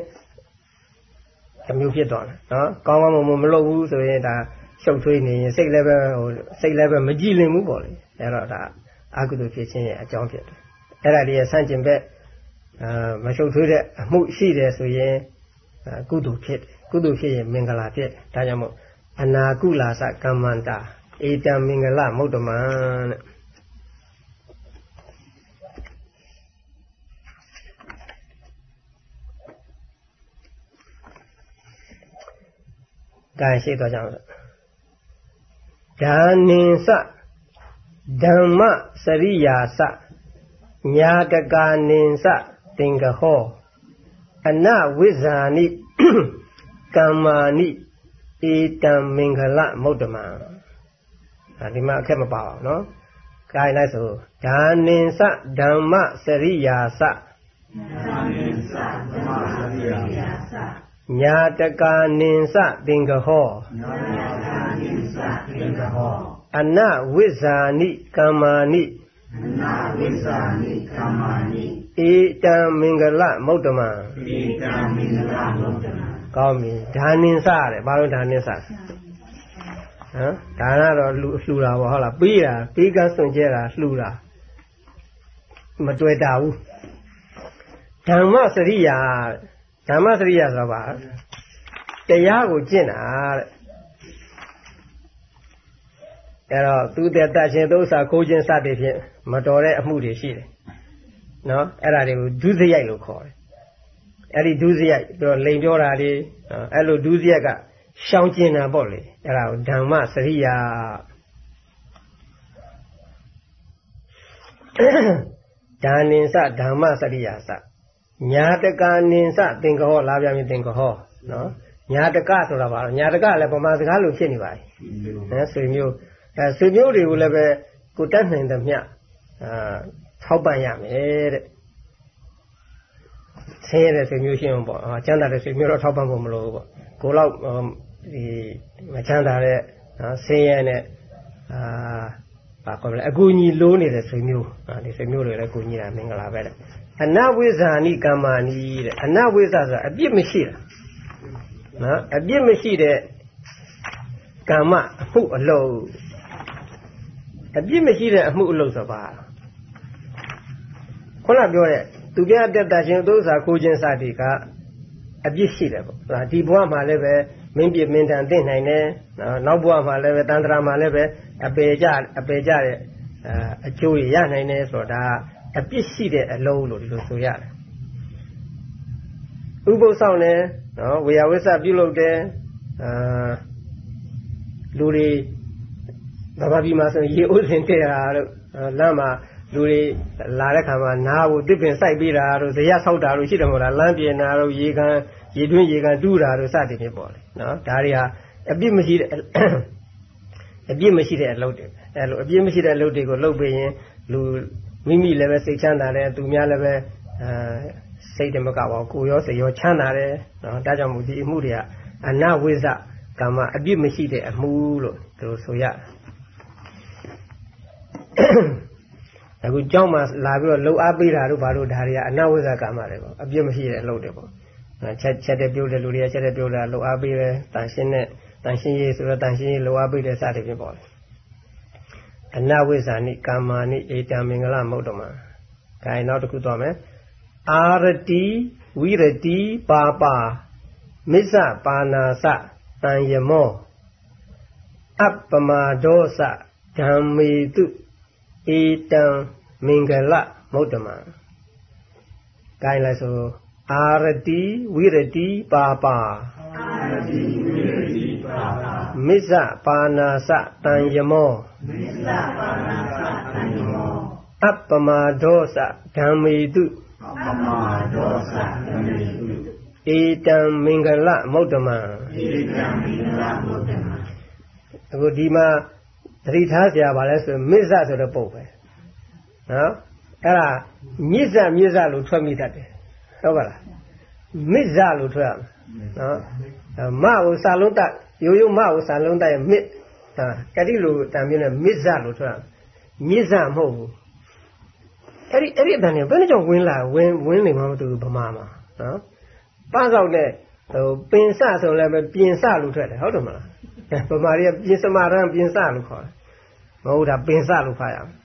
အမျိုးဖြစ်သွားတယ်နော်ကောင်းကောင်းမွန်မွန်မလုပ်ဘူးဆိုရင်ဒါရှုပ်ထွေးနေရင်စိတ်လည်းပဲဟိုစိတ်လည်းပဲမကြည်လင်ဘူးပေါ့လေအဲ့တော့ဒါအကုသိုလ်ဖြစ်ခြင်းရဲ့အကြောင်းဖြစ်တယ်အဲ့ဒါဒီရဲ့ဆန့်ကျင်ဘက်အာမရှုပ်ထွေးတဲ့အမှုရှိတယ်ဆိုရင်ကုသိုလ်ဖြစ်တယ်ကုသိုလ်ဖြစ်ရင်မင်္ဂလာဖြစ်ဒါကြောင့်မို့ အနာကုလာစကမ္မန္တာဧတံမင်္ဂလမုဒ္ဓမံတဲ့ကဲရှိသွားကြအောင်ဓာနိစဓမ္မစရိယာစညာတကာနိစသင်္ကဟောအနဝိဇာနိကမ္မာနိ ဧတံမင်္ဂလမုဒ္ဓမံဒီမှာအခက်မပါအောင်နော်။ကိုင်းလိုက်ဆိုဓာနိစဓမ္မစရိယာစဓာနိစဓမ္မစရိယာစညာတကာနိစသင်္ကဟောညာတကာနိစသင်္ကဟောအနဝိဇာနိကမ္မာနိအနဝိဇာနိကမ္မာနိဧတံမင်္ဂလမုဒ္ဓမံဧတံမင်္ဂလမုဒ္ဓမံ ကောင်းပြီဒါနိစတဲ့ဘာလို့ဒါနိစဟမ်ဒါကတော့လှူလှူတာပေါ့ဟုတ်လားပြီးတာပြီးကန်းစွန့်ကျဲတာလှူတာမတွေ့တာဘူးဓမ္မစရိယာဓမ္မစရိယဆိုတာပါတရားကိုကျင့်တာတဲ့အဲ့တော့သူတဲ့တတ်ရှင်သုံးစာခိုးခြင်းစသည်ဖြင့်မတော်တဲ့အမှုတွေရှိတယ်နော်အဲ့ဒါတွေကိုဒုစရိုက်လို့ခေါ်တယ် အဲ့ဒီဒုစရိုက်ပြီးတော့လိန်ပြောတာတွေအဲ့လိုဒုစရိုက်ကရှောင်ကျင်တာပေါ့လေအဲ့ဒါကိုဓမ္မစရိယာဒါနိစဓမ္မစရိယာစညာတကာနိစသင်္ကဟောလာပြန်ပြီသင်္ကဟောနော်ညာတကဆိုတာပါညာတကလည်းဗမာစကားလိုဖြစ်နေပါပြီအဲဆွေမျိုးအဲဆွေမျိုးတွေကိုလည်းပဲကိုတတ်နိုင်တဲ့မြအာထောက်ပံ့ရမယ်တဲ့ ဆင်းရဲတဲ့ဆွေမျိုးရှင်းအောင်ပေါ့အာချမ်းသာတဲ့ဆွေမျိုးတော့ထောက်ပံ့ဖို့မလိုဘူးပေါ့ကိုလောက်ဒီမချမ်းသာတဲ့နော်ဆင်းရဲတဲ့အာဘာခေါ်မလဲအကူညီလိုးနေတဲ့ဆွေမျိုးဒီဆွေမျိုးတွေလည်းကူညီတာမင်္ဂလာပဲတဲ့အနဝိဇာနိကမ္မာနိတဲ့အနဝိဇ္ဇဆိုတာအပြစ်မရှိတာနော်အပြစ်မရှိတဲ့ကမ္မအမှုအလုံးအပြစ်မရှိတဲ့အမှုအလုံးဆိုပါခုနပြောတဲ့ သူပြတက်တာချင်းသုစာကိုချင်းစသည်ကအပြစ်ရှိတယ်ပေါ့ဒီဘဝမှာလည်းပဲမင်းပြမင်းတန်သိနိုင်တယ်နောက်ဘဝမှာလည်းပဲတန်ត្រာမှာလည်းပဲအပေကြအပေကြတဲ့အကျိုးရနိုင်တယ်ဆိုတော့ဒါအပြစ်ရှိတဲ့အလုံးလို့ဒီလိုဆိုရတယ်ဥပုသ်ဆောင်တယ်နော်ဝေယဝိသပြုလုပ်တယ်အာလူတွေဘာဘာပြီးမှဆိုရေဥစဉ်တဲ့တာတို့လမ်းမှာ လူတွေလာတဲ့ခါမှာနားဖို့တစ်ပင်စိုက်ပေးတာတို့ဇရဆောက်တာတို့ရှိတယ်မဟုတ်လားလမ်းပြင်တာတို့ရေကန်ရေတွင်းရေကန်တူးတာတို့စသည်ဖြင့်ပေါ့လေနော်ဒါတွေဟာအပြစ်မရှိတဲ့အပြစ်မရှိတဲ့အလုပ်တွေအဲလိုအပြစ်မရှိတဲ့အလုပ်တွေကိုလုပ်ပေးရင်လူမိမိလည်းပဲစိတ်ချမ်းသာတယ်သူများလည်းပဲအဲစိတ်တမကပါကိုရောစိတ်ရောချမ်းသာတယ်နော်ဒါကြောင့်မို့ဒီအမှုတွေကအနဝိဇ္ဇကမ္မအပြစ်မရှိတဲ့အမှုလို့ဒီလိုဆိုရတယ် အခုကြောင်းမှာလာပြီးတော့လှုပ်အားပေးတာတို့ဘာလို့ဒါတွေကအနဝိဇ္ဇကမ္မတွေပေါ့အပြစ်မရှိတဲ့အလုပ်တွေပေါ့ချက်ချက်တဲ့ပြုတ်တဲ့လူတွေကချက်တဲ့ပြုတ်တာလှုပ်အားပေးတယ်တန်ရှင်းတဲ့တန်ရှင်းရေးဆိုတော့တန်ရှင်းရေးလှုပ်အားပေးတယ်စသည်ဖြင့်ပေါ့လေအနဝိဇ္ဇာနိကာမာနိဧတံမင်္ဂလမௌတ္တမ။ဒါရင်နောက်တစ်ခုသွားမယ်။အာရတိဝိရတိပါပါမစ္ဆပါဏာစတံယမောအပ္ပမဒောစဓမ္မေတု ဧတံမင်္ဂလမௌတ္တမ။ဒါရင်လည်းဆိုအာရတိဝိရတိပါပါအာရတိဝိရတိပါပါမစ္ဆပါဏာစတံယမောမစ္ဆပါဏာစတံယမောအပ္ပမဒောစဓမ္မေတုအပ္ပမဒောစဓမ္မေတုဧတံမင်္ဂလမௌတ္တမံဧတံမင်္ဂလမௌတ္တမံအခုဒီမှာ သတိထားစရာပါလဲဆိုရင်မစ္ဆဆိုတဲ့ပုံပဲနော်အဲ့ဒါမြစ္ဆမြစ္ဆလို့ထွက်မိတတ်တယ်ဟုတ်ပါလားမစ္ဆလို့ထွက်ရမယ်နော်မကိုစာလုံးတက်ရိုးရိုးမကိုစာလုံးတက်ရင်မစ်ကတိလိုတံမြင်နဲ့မစ္ဆလို့ထွက်ရမယ်မြစ္ဆမဟုတ်ဘူးအဲ့ဒီအဲ့ဒီအတန်ကဘယ်နဲ့ကြောင့်ဝင်လာဝင်ဝင်နေမှမတူဘူးဗမာမှာနော်ပန်းကောက်နဲ့ဟိုပင်စဆိုလည်းပဲပြင်စလို့ထွက်တယ်ဟုတ်တယ်မလား ဗမာတွေကပြင်စမာရန်ပြင်စလို့ခေါ်တယ်မဟုတ်တာပင်စလို့ဖတ်ရမယ်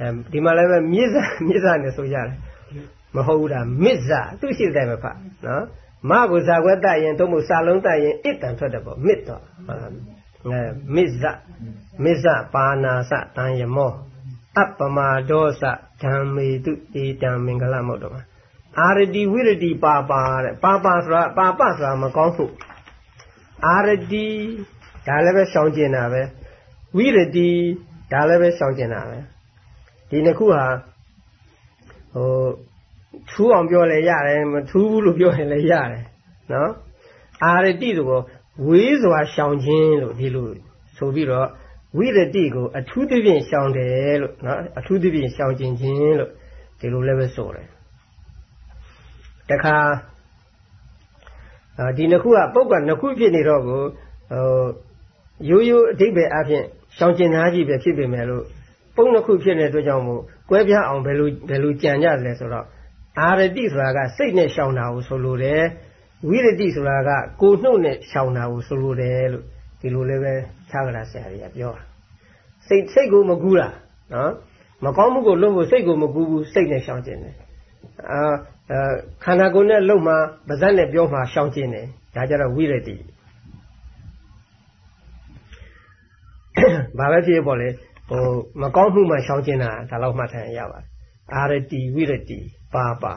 အဲဒီမှာလည်းပဲမြစ်စမြစ်စနဲ့ဆိုရတယ်မဟုတ်ဘူးဒါမစ္ဆာသူရှိတဲ့ပဲဖတ်နော်မကိုဇာခွဲတတ်ရင်တို့မို့စာလုံးတတ်ရင်အစ်တန်ထွက်တယ်ပေါ့မစ်တော့အဲမစ္ဆာမစ္ဆာပါဏာစတံယမောအပ္ပမဒောစဓမ္မေတုဧတံမင်္ဂလမုတ်တော်အာရတိဝိရတိပါပါတဲ့ပါပါဆိုတာပါပဆိုတာမကောင်းဘူးအာရတိ ဒါလည်းပဲရှောင်ကျင်တာပဲဝိရတိဒါလည်းပဲရှောင်ကျင်တာပဲဒီနှစ်ခုဟာဟိုထူးအောင်ပြောလဲရတယ်မထူးဘူးလို့ပြောရင်လည်းရတယ်နော်အာရတိဆိုတော့ဝေးစွာရှောင်ခြင်းလို့ဒီလိုဆိုပြီးတော့ဝိရတိကိုအထူးသဖြင့်ရှောင်တယ်လို့နော်အထူးသဖြင့်ရှောင်ခြင်းခြင်းလို့ဒီလိုလည်းပဲဆိုတယ်တခါဒီနှစ်ခုကပုဂ္ဂိုလ်နှစ်ခုဖြစ်နေတော့ကိုဟို ရိုးရိုးအဓိပ္ပာယ်အဖြစ်ရှောင်ကျင်သားကြီးပဲဖြစ်ပေမဲ့လို့ပုံနှစ်ခုဖြစ်နေတဲ့အတွက်ကြောင့်မို့ကွဲပြားအောင်ဘယ်လိုဘယ်လိုကြံကြလဲဆိုတော့အာရတိဆိုတာကစိတ်နဲ့ရှောင်တာကိုဆိုလိုတယ်ဝိရတိဆိုတာကကိုနှုတ်နဲ့ရှောင်တာကိုဆိုလိုတယ်လို့ဒီလိုလည်းပဲသာဂရာဆရာကြီးကပြောတာစိတ်စိတ်ကိုမကူးတာနော်မကောင်းမှုကိုလုပ်ဖို့စိတ်ကိုမကူးဘူးစိတ်နဲ့ရှောင်ကျင်တယ်အာခန္ဓာကိုယ်နဲ့လုံမှပါဇက်နဲ့ပြောမှရှောင်ကျင်တယ်ဒါကြတော့ဝိရတိ ဘာပဲဖြစ်ပေါ့လေဟိုမကောင်းမှုမှရှောင်ကျင်တာဒါတော့မှတ်ထားရပါတယ်အာရတိဝိရတိပါပါ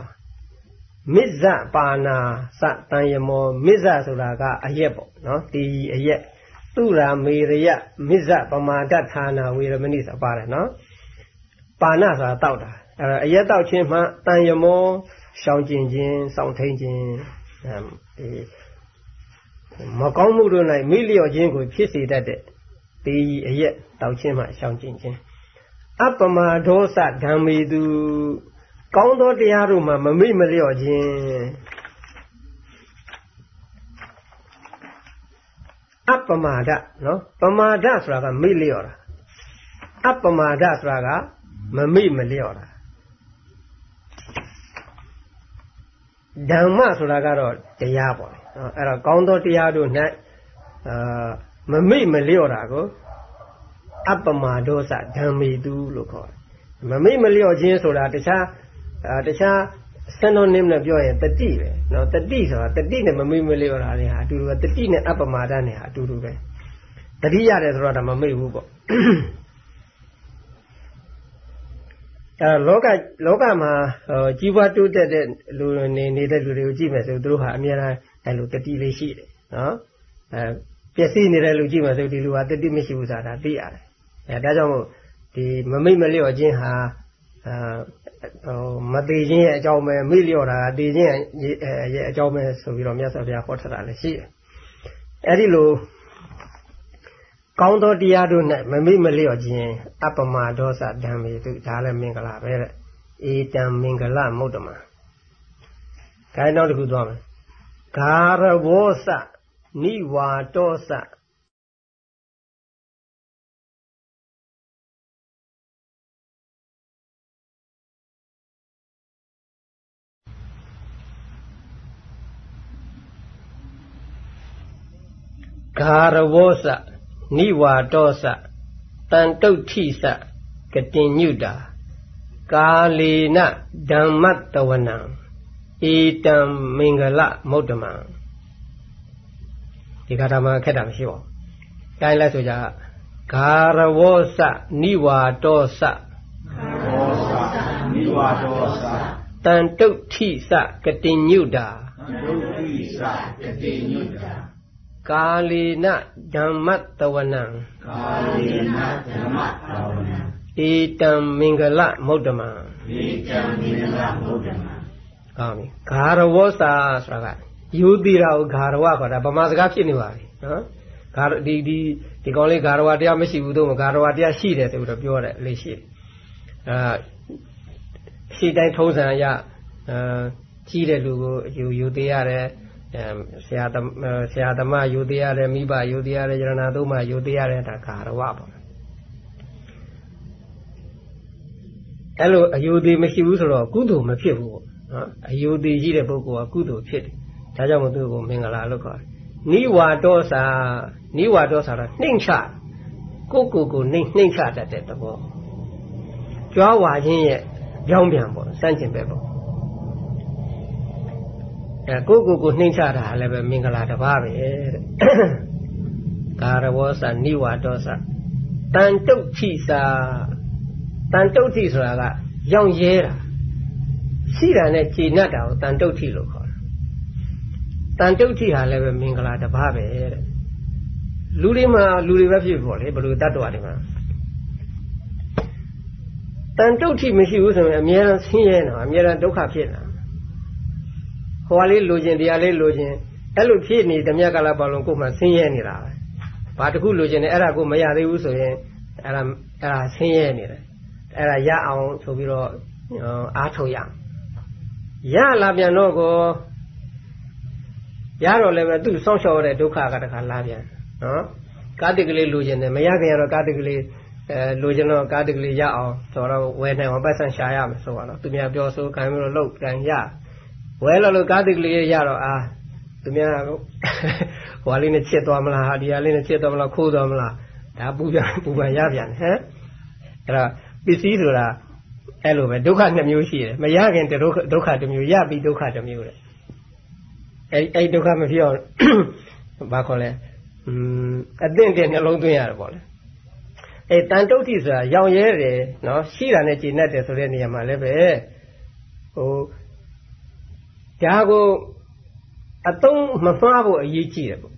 မစ္ဇပါဏာစတန်ယမောမစ္ဇဆိုတာကအရက်ပေါ့နော်တီအရက်သူရာမေရယမစ္ဇပမာဒဌာနာဝေရမဏိဆိုပါတယ်နော်ပါဏဆိုတာတောက်တာအဲအရက်တောက်ခြင်းမှတန်ယမောရှောင်ကျင်ခြင်းစောင့်ထိန်ခြင်းအဲဒီမကောင်းမှုတို့၌မိလျော့ခြင်းကိုဖြစ်စေတတ်တဲ့ တေးအရက်တောက်ခြင်းမှရှောင်ကျင်ခြင်းအပမဒောစဓမ္မေသူကောင်းသောတရားတို့မှာမမိမလျော့ခြင်းအပမာဒနော်ပမာဒဆိုတာကမိလျော့တာအပမာဒဆိုတာကမမိမလျော့တာဓမ္မဆိုတာကတော့တရားပေါ့နော်အဲ့တော့ကောင်းသောတရားတို့၌အာ မမိတ်မလျော့တာကိုအပ္ပမဒောစဓမ္မေတုလို့ခေါ်တယ်မမိတ်မလျော့ခြင်းဆိုတာတခြားအာတခြားစနုံနင်းနဲ့ပြောရင်တတိပဲနော်တတိဆိုတာတတိနဲ့မမိတ်မလျော့တာလည်းဟာအတူတူပဲတတိနဲ့အပ္ပမဒနဲ့ဟာအတူတူပဲတတိရတယ်ဆိုတော့ဒါမမိတ်ဘူးပေါ့အဲလောကလောကမှာကြီးပွားတိုးတက်တဲ့လူနေနေတဲ့လူတွေကိုကြည့်မယ်ဆိုသူတို့ဟာအများအားအဲလိုတတိလေးရှိတယ်နော်အဲ ပျက်စီးနေတဲ့လူကြည့်မယ်ဆိုဒီလူဟာတတိမရှိဘူးဆိုတာသိရတယ်အဲဒါကြောင့်မို့ဒီမမိတ်မလျော့ခြင်းဟာအာဟိုမသေးခြင်းရဲ့အကြောင်းပဲမိလျော့တာတည်ခြင်းရဲ့အကြောင်းပဲဆိုပြီးတော့မြတ်စွာဘုရားဟောထားတာလည်းရှိတယ်အဲ့ဒီလိုကောင်းသောတရားတို့၌မမိမလျော့ခြင်းအပ္ပမဒောသဓမ္မေသူဒါလည်းမင်္ဂလာပဲတဲ့ဧတံမင်္ဂလမုဒ္ဓမခိုင်းနောက်တစ်ခုသွားမယ်ဂါရဝောစ နိဝါတောစဂါရဝောစနိဝါတောစတန်တုဋ္ဌိစကတင်ညုတာကာလေနဓမ္မတဝနံဧတံမင်္ဂလမုဒ္ဓမံ ဒီကထာမှာခက်တာမရှိပါဘူး။တိုင်းလိုက်ဆိုကြဂါရဝောစနိဝါတောစဂါရဝောစနိဝါတောစတန်တုဋ္ဌိစကတင်ညုတာတန်တုဋ္ဌိစကတင်ညုတာကာလေနဓမ္မတဝနံကာလေနဓမ္မတဝနံဧတံမင်္ဂလမုဒ္ဓမံဧတံမင်္ဂလမုဒ္ဓမံကောင်းပြီဂါရဝောစာဆိုတာက ယူတိရာကိုဂါရဝခေါ်တာဗမာစကားဖြစ်နေပါပြီနော်ဂါဒီဒီဒီကောင်းလေးဂါရဝတရားမရှိဘူးတော့ဂါရဝတရားရှိတယ်ဆိုပြီးတော့ပြောတယ်လေရှိတယ်အာရှိတိုင်းထုံးစံအရအာကြီးတဲ့လူကိုယူယူသေးရတယ်ဆရာဆရာသမားယူသေးရတယ်မိဘယူသေးရတယ်ယရဏသုံးပါးယူသေးရတယ်ဒါဂါရဝပေါ့အဲ့လိုအယူသေးမရှိဘူးဆိုတော့ကုသိုလ်မဖြစ်ဘူးပေါ့နော်အယူသေးရှိတဲ့ပုဂ္ဂိုလ်ကကုသိုလ်ဖြစ်တယ် ဒါကြောင့်မို့သူ့ကိုမင်္ဂလာလို့ခေါ်တယ်နိဝါဒောစာနိဝါဒောစာတော့နှိမ့်ချကိုကိုကိုနှိမ့်နှိမ့်ချတတ်တဲ့သဘောကြွားဝါခြင်းရဲ့ကြောင်းပြန်ပေါ့စန့်ကျင်ပဲပေါ့အဲကိုကိုကိုနှိမ့်ချတာလည်းပဲမင်္ဂလာတစ်ပါးပဲတဲ့ကာရဝောစာနိဝါဒောစာတန်တုတ်ထိစာတန်တုတ်ထိဆိုတာကရောင်ရဲတာရှိတာနဲ့ခြေနှက်တာကိုတန်တုတ်ထိလို့ခေါ် တာတန်တုတ်ထိဟာလည်းပဲမင်္ဂလာတစ်ပါးပဲတဲ့လူတွေမှာလူတွေပဲဖြစ်ပေါ့လေဘယ်လိုတတ်တော်တယ်မှာတန်တုတ်ထိမရှိဘူးဆိုရင်အများအားဆင်းရဲနေတာအများအားဒုက္ခဖြစ်နေတာဟိုကလေးလိုချင်တရားလေးလိုချင်အဲ့လိုဖြစ်နေတမျက်ကလာပါလုံးကိုယ်မှဆင်းရဲနေတာပဲဘာတစ်ခုလိုချင်တယ်အဲ့ဒါကိုမရသေးဘူးဆိုရင်အဲ့ဒါအဲ့ဒါဆင်းရဲနေတယ်အဲ့ဒါရအောင်ဆိုပြီးတော့အားထုတ်ရရလာပြန်တော့ကို ရတော့လည်းပဲသူ့စောင့်ရှောက်တဲ့ဒုက္ခကတခါလာပြန်နော်ကာတိကလေးလိုချင်တယ်မရခင်ရတော့ကာတိကလေးအဲလိုချင်တော့ကာတိကလေးရအောင်ဆိုတော့ဝယ်နိုင်အောင်ပတ်စံရှာရမယ်ဆိုတော့သူများပြောဆိုခံပြီးတော့လောက်ကန်ရဝဲလို့လို့ကားတိကလေးရတော့အာသူများဟွာလေးနဲ့ချစ်သွားမလားဟာဒီဟာလေးနဲ့ချစ်သွားမလားခိုးသွားမလားဒါပူပြန်ပူပြန်ရပြန်ဟမ်အဲ့တော့ပစ္စည်းဆိုတာအဲ့လိုပဲဒုက္ခနှစ်မျိုးရှိတယ်မရခင်ဒုက္ခဒုက္ခတစ်မျိုးရပြီးဒုက္ခတစ်မျိုးလေ အဲ့အဲ့ဒုက္ခမဖြစ်အောင်ဘာခေါ်လဲอืมအသင့်တဲ့နှလုံးသွင်းရတယ်ပေါ့လေအဲတန်တုတ်တိဆိုတာရောင်ရဲတယ်နော်ရှိတာနဲ့ကျင့်တတ်တယ်ဆိုတဲ့နေရာမှာလည်းပဲဟိုဒါကိုအသုံးမမှားဖို့အရေးကြီးတယ်ပေါ့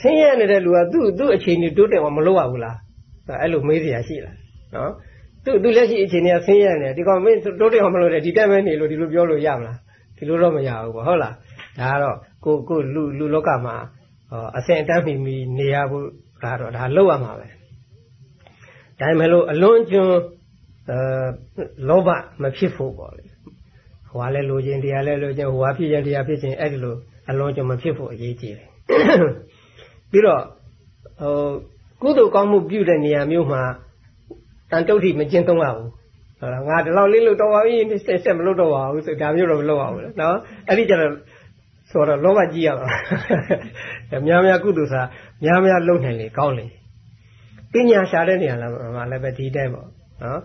ဆင်းရဲနေတဲ့လူကသူ့သူ့အခြေအနေတိုးတက်အောင်မလုပ်ရဘူးလားအဲ့လိုမေးစရာရှိလားနော် သူ့သူ့လက်ရှိအခြေအနေကဆင်းရဲနေဒီကောင်မင်းတိုးတက်အောင်မလုပ်တဲ့ဒီတက်မဲနေလို့ဒီလိုပြောလို့ရမလားဒီလိုတော့မရဘူးပေါ့ဟုတ်လားဒါကတော့ကိုကိုလူလူလောကမှာအဆင်အတန်းမီမီနေရဖို့ကတော့ဒါလောက်ရမှာပဲဒါပေမဲ့လို့အလွန်ကျွန်းအဲလောဘမဖြစ်ဖို့ပေါ့လေဟိုကလည်းလိုချင်တရားလည်းလိုချင်ဟိုကဖြစ်ရင်တရားဖြစ်ရင်အဲ့ဒီလိုအလွန်ကျွန်းမဖြစ်ဖို့အရေးကြီးတယ်ပြီးတော့ဟိုကုသိုလ်ကောင်းမှုပြုတဲ့နေရာမျိုးမှာ တန်တုဋ္ဌိမကျင့်သုံးရဘူးဟုတ်လားငါဒီလောက်လေးလို့တော့ပါပြီဆက်ဆက်မလို့တော့ပါဘူးဆိုဒါမျိုးတော့မလုပ်ပါဘူးနော်အဲ့ဒီကျတော့ဆိုတော့လောဘကြီးရပါများများကုသိုလ်စာများများလုပ်နိုင်လေကောင်းလေပညာရှာတဲ့နေရာလာမှာလည်းပဲဒီတိုင်းပေါ့နော်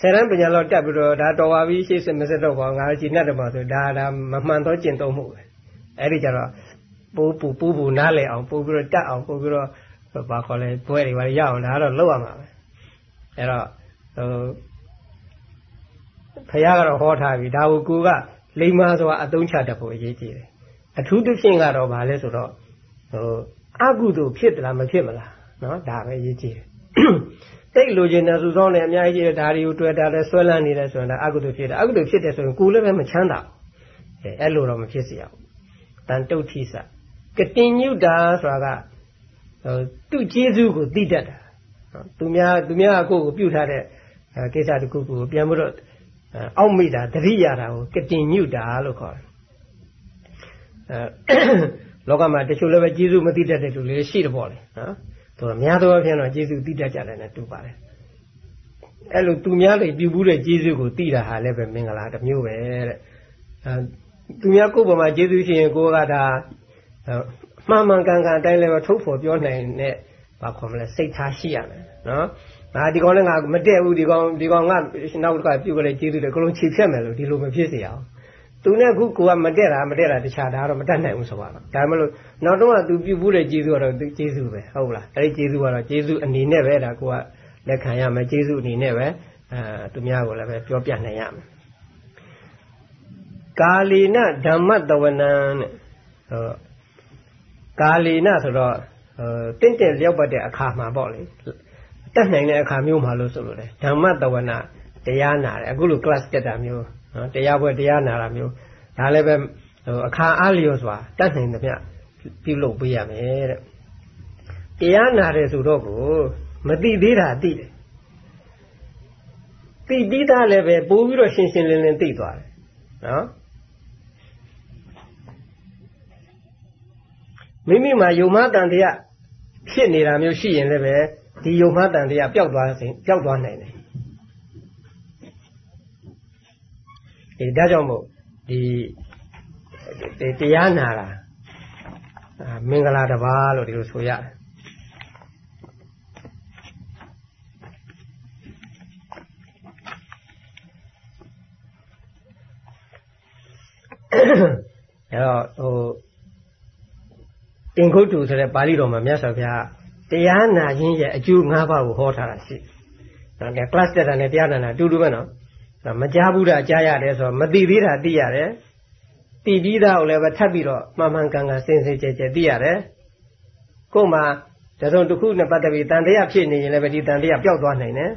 ဆယ်ရန်ပညာလောက်တက်ပြီးတော့ဒါတော်ပါပြီရှေ့စစ်မစစ်တော့ပါငါကြည်နဲ့တော့ပါဆိုဒါဒါမမှန်တော့ကျင့်သုံးမှုပဲအဲ့ဒီကျတော့ပိုးပူပူပူနားလေအောင်ပို့ပြီးတော့တက်အောင်ပို့ပြီးတော့ဘာခေါ်လဲဘွဲတွေဘာရအောင်ဒါတော့လုပ်ရမှာပဲ အဲ့တော့ဟိုဖခင်ကတော့ဟောထားပြီဒါကိုကိုကလိမ္မာစွာအသုံးချတတ်ဖို့အရေးကြီးတယ်အထူးသဖြင့်ကတော့ဗာလဲဆိုတော့ဟိုအကုသို့ဖြစ်သလားမဖြစ်မလားနော်ဒါပဲအရေးကြီးတယ်တိတ်လိုချင်တဲ့စုဆောင်တယ်အများကြီးကြီးဒါတွေကိုတွေ့တာလဲဆွဲလန်းနေတယ်ဆိုရင်ဒါအကုသို့ဖြစ်တယ်အကုသို့ဖြစ်တယ်ဆိုရင်ကိုယ်လည်းပဲမချမ်းသာဘူးအဲအဲ့လိုတော့မဖြစ်စေရဘူးတန်တုတ်ထိစကတင်ညုတာဆိုတာကသူ့ကျေးဇူးကိုသိတတ်တာ သူများသူများကိုကိုပြုထားတဲ့ကိစ္စတခုကိုပြန်ပြီးတော့အောက်မိတာတတိယတာကိုကတင်ညုတာလို့ခေါ်တယ်အဲလောကမှာတချို့လည်းပဲကျေးဇူးမသိတတ်တဲ့လူတွေရှိတယ်ပေါ့လေနော်သူကများသောအားဖြင့်တော့ကျေးဇူးသိတတ်ကြတယ်နဲ့တူပါတယ်အဲ့လိုသူများတွေပြုဘူးတဲ့ကျေးဇူးကိုသိတာဟာလည်းပဲမင်္ဂလာတစ်မျိုးပဲတဲ့အဲသူများကိုယ်ပေါ်မှာကျေးဇူးရှိရင်ကိုယ်ကဒါမှန်မှန်ကန်ကန်အတိုင်းလည်းပဲထုတ်ဖော်ပြောနိုင်တဲ့ ဘာခေါ်မလဲစိတ်ထားရှိရမယ်နော်။ဒါဒီကောင်လည်းငါမတည့်ဘူးဒီကောင်ဒီကောင်ကနောက်တစ်ခါပြုတ်ကြလေကျေးဇူးတွေအကုန်လုံးခြေဖြတ်မယ်လို့ဒီလိုမဖြစ်စေအောင်။သူနဲ့ခုကိုကမတည့်တာမတည့်တာတခြားဒါတော့မတတ်နိုင်ဘူးဆိုပါတော့။ဒါမှမဟုတ်နောက်တော့ကသူပြုတ်ဘူးတဲ့ကျေးဇူးကတော့ကျေးဇူးပဲဟုတ်လား။အဲဒီကျေးဇူးကတော့ကျေးဇူးအနေနဲ့ပဲဒါကိုကလက်ခံရမယ်ကျေးဇူးအနေနဲ့ပဲအဲသူများကိုလည်းပဲပြောပြနိုင်ရမယ်။ကာလီနဓမ္မတဝနံတဲ့ဟောကာလီနဆိုတော့ တင့်တယ်လျောက်ပတ်တဲ့အခါမှာပေါ့လေတက်နိုင်တဲ့အခါမျိုးမှာလို့ဆိုလို့လေဓမ္မတဝနာတရားနာတယ်အခုလို class တက်တာမျိုးနော်တရားပွဲတရားနာတာမျိုးဒါလည်းပဲဟိုအခါအားလျော်စွာတက်နိုင်တဲ့မြပြုလုပ်ပေးရမယ်တဲ့တရားနာတယ်ဆိုတော့ကိုမသိသေးတာသိတယ်သိပြီးသားလည်းပဲပို့ပြီးတော့ရှင်းရှင်းလင်းလင်းသိသွားတယ်နော်မိမိမှာယုံမတန်တရား ဖြစ်နေတာမျိုးရှိရင်လည်းပဲဒီယုံမတန်တရားပျောက်သွားစဉ်ပျောက်သွားနိုင်တယ်ဒီဒါကြောင့်မို့ဒီတရားနာတာမင်္ဂလာတစ်ပါးလို့ဒီလိုဆိုရတယ်အဲ့တော့ဟို တင်ခုတ်တူဆိုတဲ့ပါဠိတော်မှာမြတ်စွာဘုရားတရားနာခြင်းရဲ့အကျိုး၅ပါးကိုဟောထားတာရှိတယ်။ဒါက class တက်တာနဲ့တရားနာတာအတူတူပဲနော်။မကြားဘူးတာကြားရတယ်ဆိုတော့မသိသေးတာသိရတယ်။သိပြီးသားကိုလည်းပဲထပ်ပြီးတော့မှန်မှန်ကန်ကန်စင်စင်ကြဲကြဲသိရတယ်။ကို့မှာတစုံတစ်ခုနဲ့ပတ်သက်ပြီးတန်တရားဖြစ်နေရင်လည်းပဲဒီတန်တရားပျောက်သွားနိုင်တယ်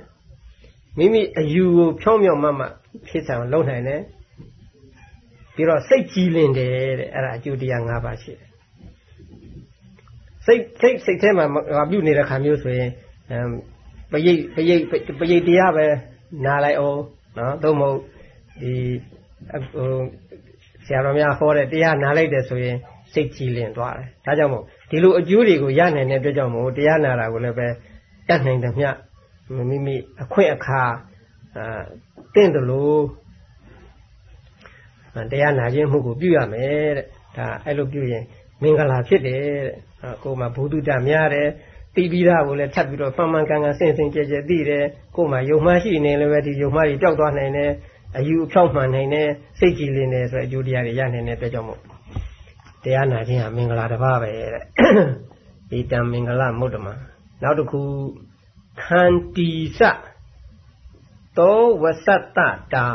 ။မိမိအယူကိုဖြောင်းမြောင်မှမှဖြစ်ဆောင်လုပ်နိုင်တယ်။ပြီးတော့စိတ်ကြည်လင်တယ်တဲ့အဲ့ဒါအကျိုးတရား၅ပါးရှိတယ် စိတ်စိတ်စိတ်ထဲမှာပြုနေတဲ့ခါမျိုးဆိုရင်ပရိတ်ပရိတ်ပရိတ်တရားပဲနားလိုက်အောင်နော်သို့မဟုတ်ဒီဟိုဆရာတော်များဟောတဲ့တရားနားလိုက်တယ်ဆိုရင်စိတ်ကြည်လင်သွားတယ်ဒါကြောင့်မို့ဒီလိုအကျိုးတွေကိုရနိုင်တဲ့အတွက်ကြောင့်မို့တရားနာတာကိုလည်းပဲတတ်နိုင်တယ်မြတ်မိမိအခွင့်အခါအာတင့်တယ်လို့တရားနာခြင်းမှုကိုပြုရမယ်တဲ့ဒါအဲ့လိုပြုရင်မင်္ဂလာဖြစ်တယ်တဲ့ ကိုယ်မှာဘုဒ္ဓတများတယ်သိပြီးသားကိုလည်းထပ်ပြီးတော့မှန်မှန်ကန်ကန်စင်စင်ကြဲကြဲသိတယ်ကိုယ်မှာယုံမှရှိနေလည်းပဲဒီယုံမှကြီးပျောက်သွားနိုင်တယ်အယူအဖြောက်မှန်နိုင်တယ်စိတ်ကြည်လင်တယ်ဆိုတဲ့အကျိုးတရားတွေရနိုင်တဲ့အတွက်ကြောင့်မို့တရားနာခြင်းဟာမင်္ဂလာတစ်ပါးပဲတဲ့ဒီတံမင်္ဂလမုဒ္ဓမာနောက်တစ်ခုခန္တီစသောဝဆတ္တတာ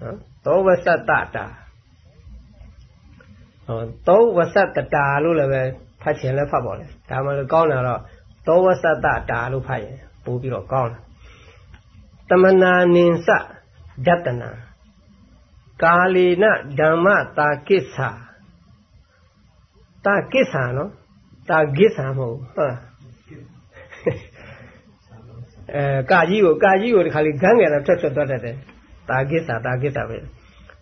နော်သောဝဆတ္တတာဟောသောဝဆတ္တတာလို့လည်းပဲ ဖတ်ချင်လည်းဖတ်ပါလေဒါမှလည်းကောင်းတာတော့သောဝဆတ္တတာလို့ဖတ်ရင်ပို့ပြီးတော့ကောင်းတယ်တမနာနိစဒတနာကာလေနဓမ္မတာကိစ္ဆာတာကိစ္ဆာနော်တာကိစ္ဆာမဟုတ်ဟုတ်အဲကာကြီးကိုကာကြီးကိုဒီခါလေးဂန်းငယ်တော့ထွက်ထွက်သွားတတ်တယ်တာကိစ္ဆာတာကိစ္ဆာပဲ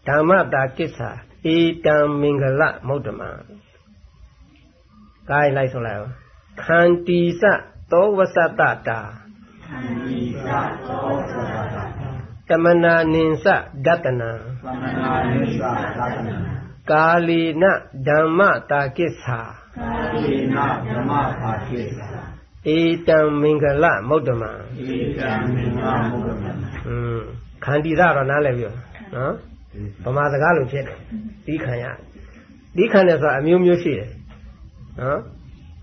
ဓမ္မတာကိစ္ဆာဧတံမင်္ဂလမௌတ္တမ ကိုင်းလိုက်ဆိုလိုက်အောင်ခန္တီစသောဝဆတတာခန္တီစသောဝဆတတာတမနာနိစဒတနံသမဏာနိစ္စသတ္တနာကာလီနဓမ္မတာကိစ္ဆာကာယေနဓမ္မပါကိစ္စဧတံမင်္ဂလမௌတ္တမံဧတံမင်္ဂလာမုဒ္ဒမံอืมခန္တီရတော့နားလည်ပြီနော်ဗမာစကားလိုဖြစ်တယ်ဒီခံရဒီခံတယ်ဆိုတာအမျိုးမျိုးရှိတယ် နော်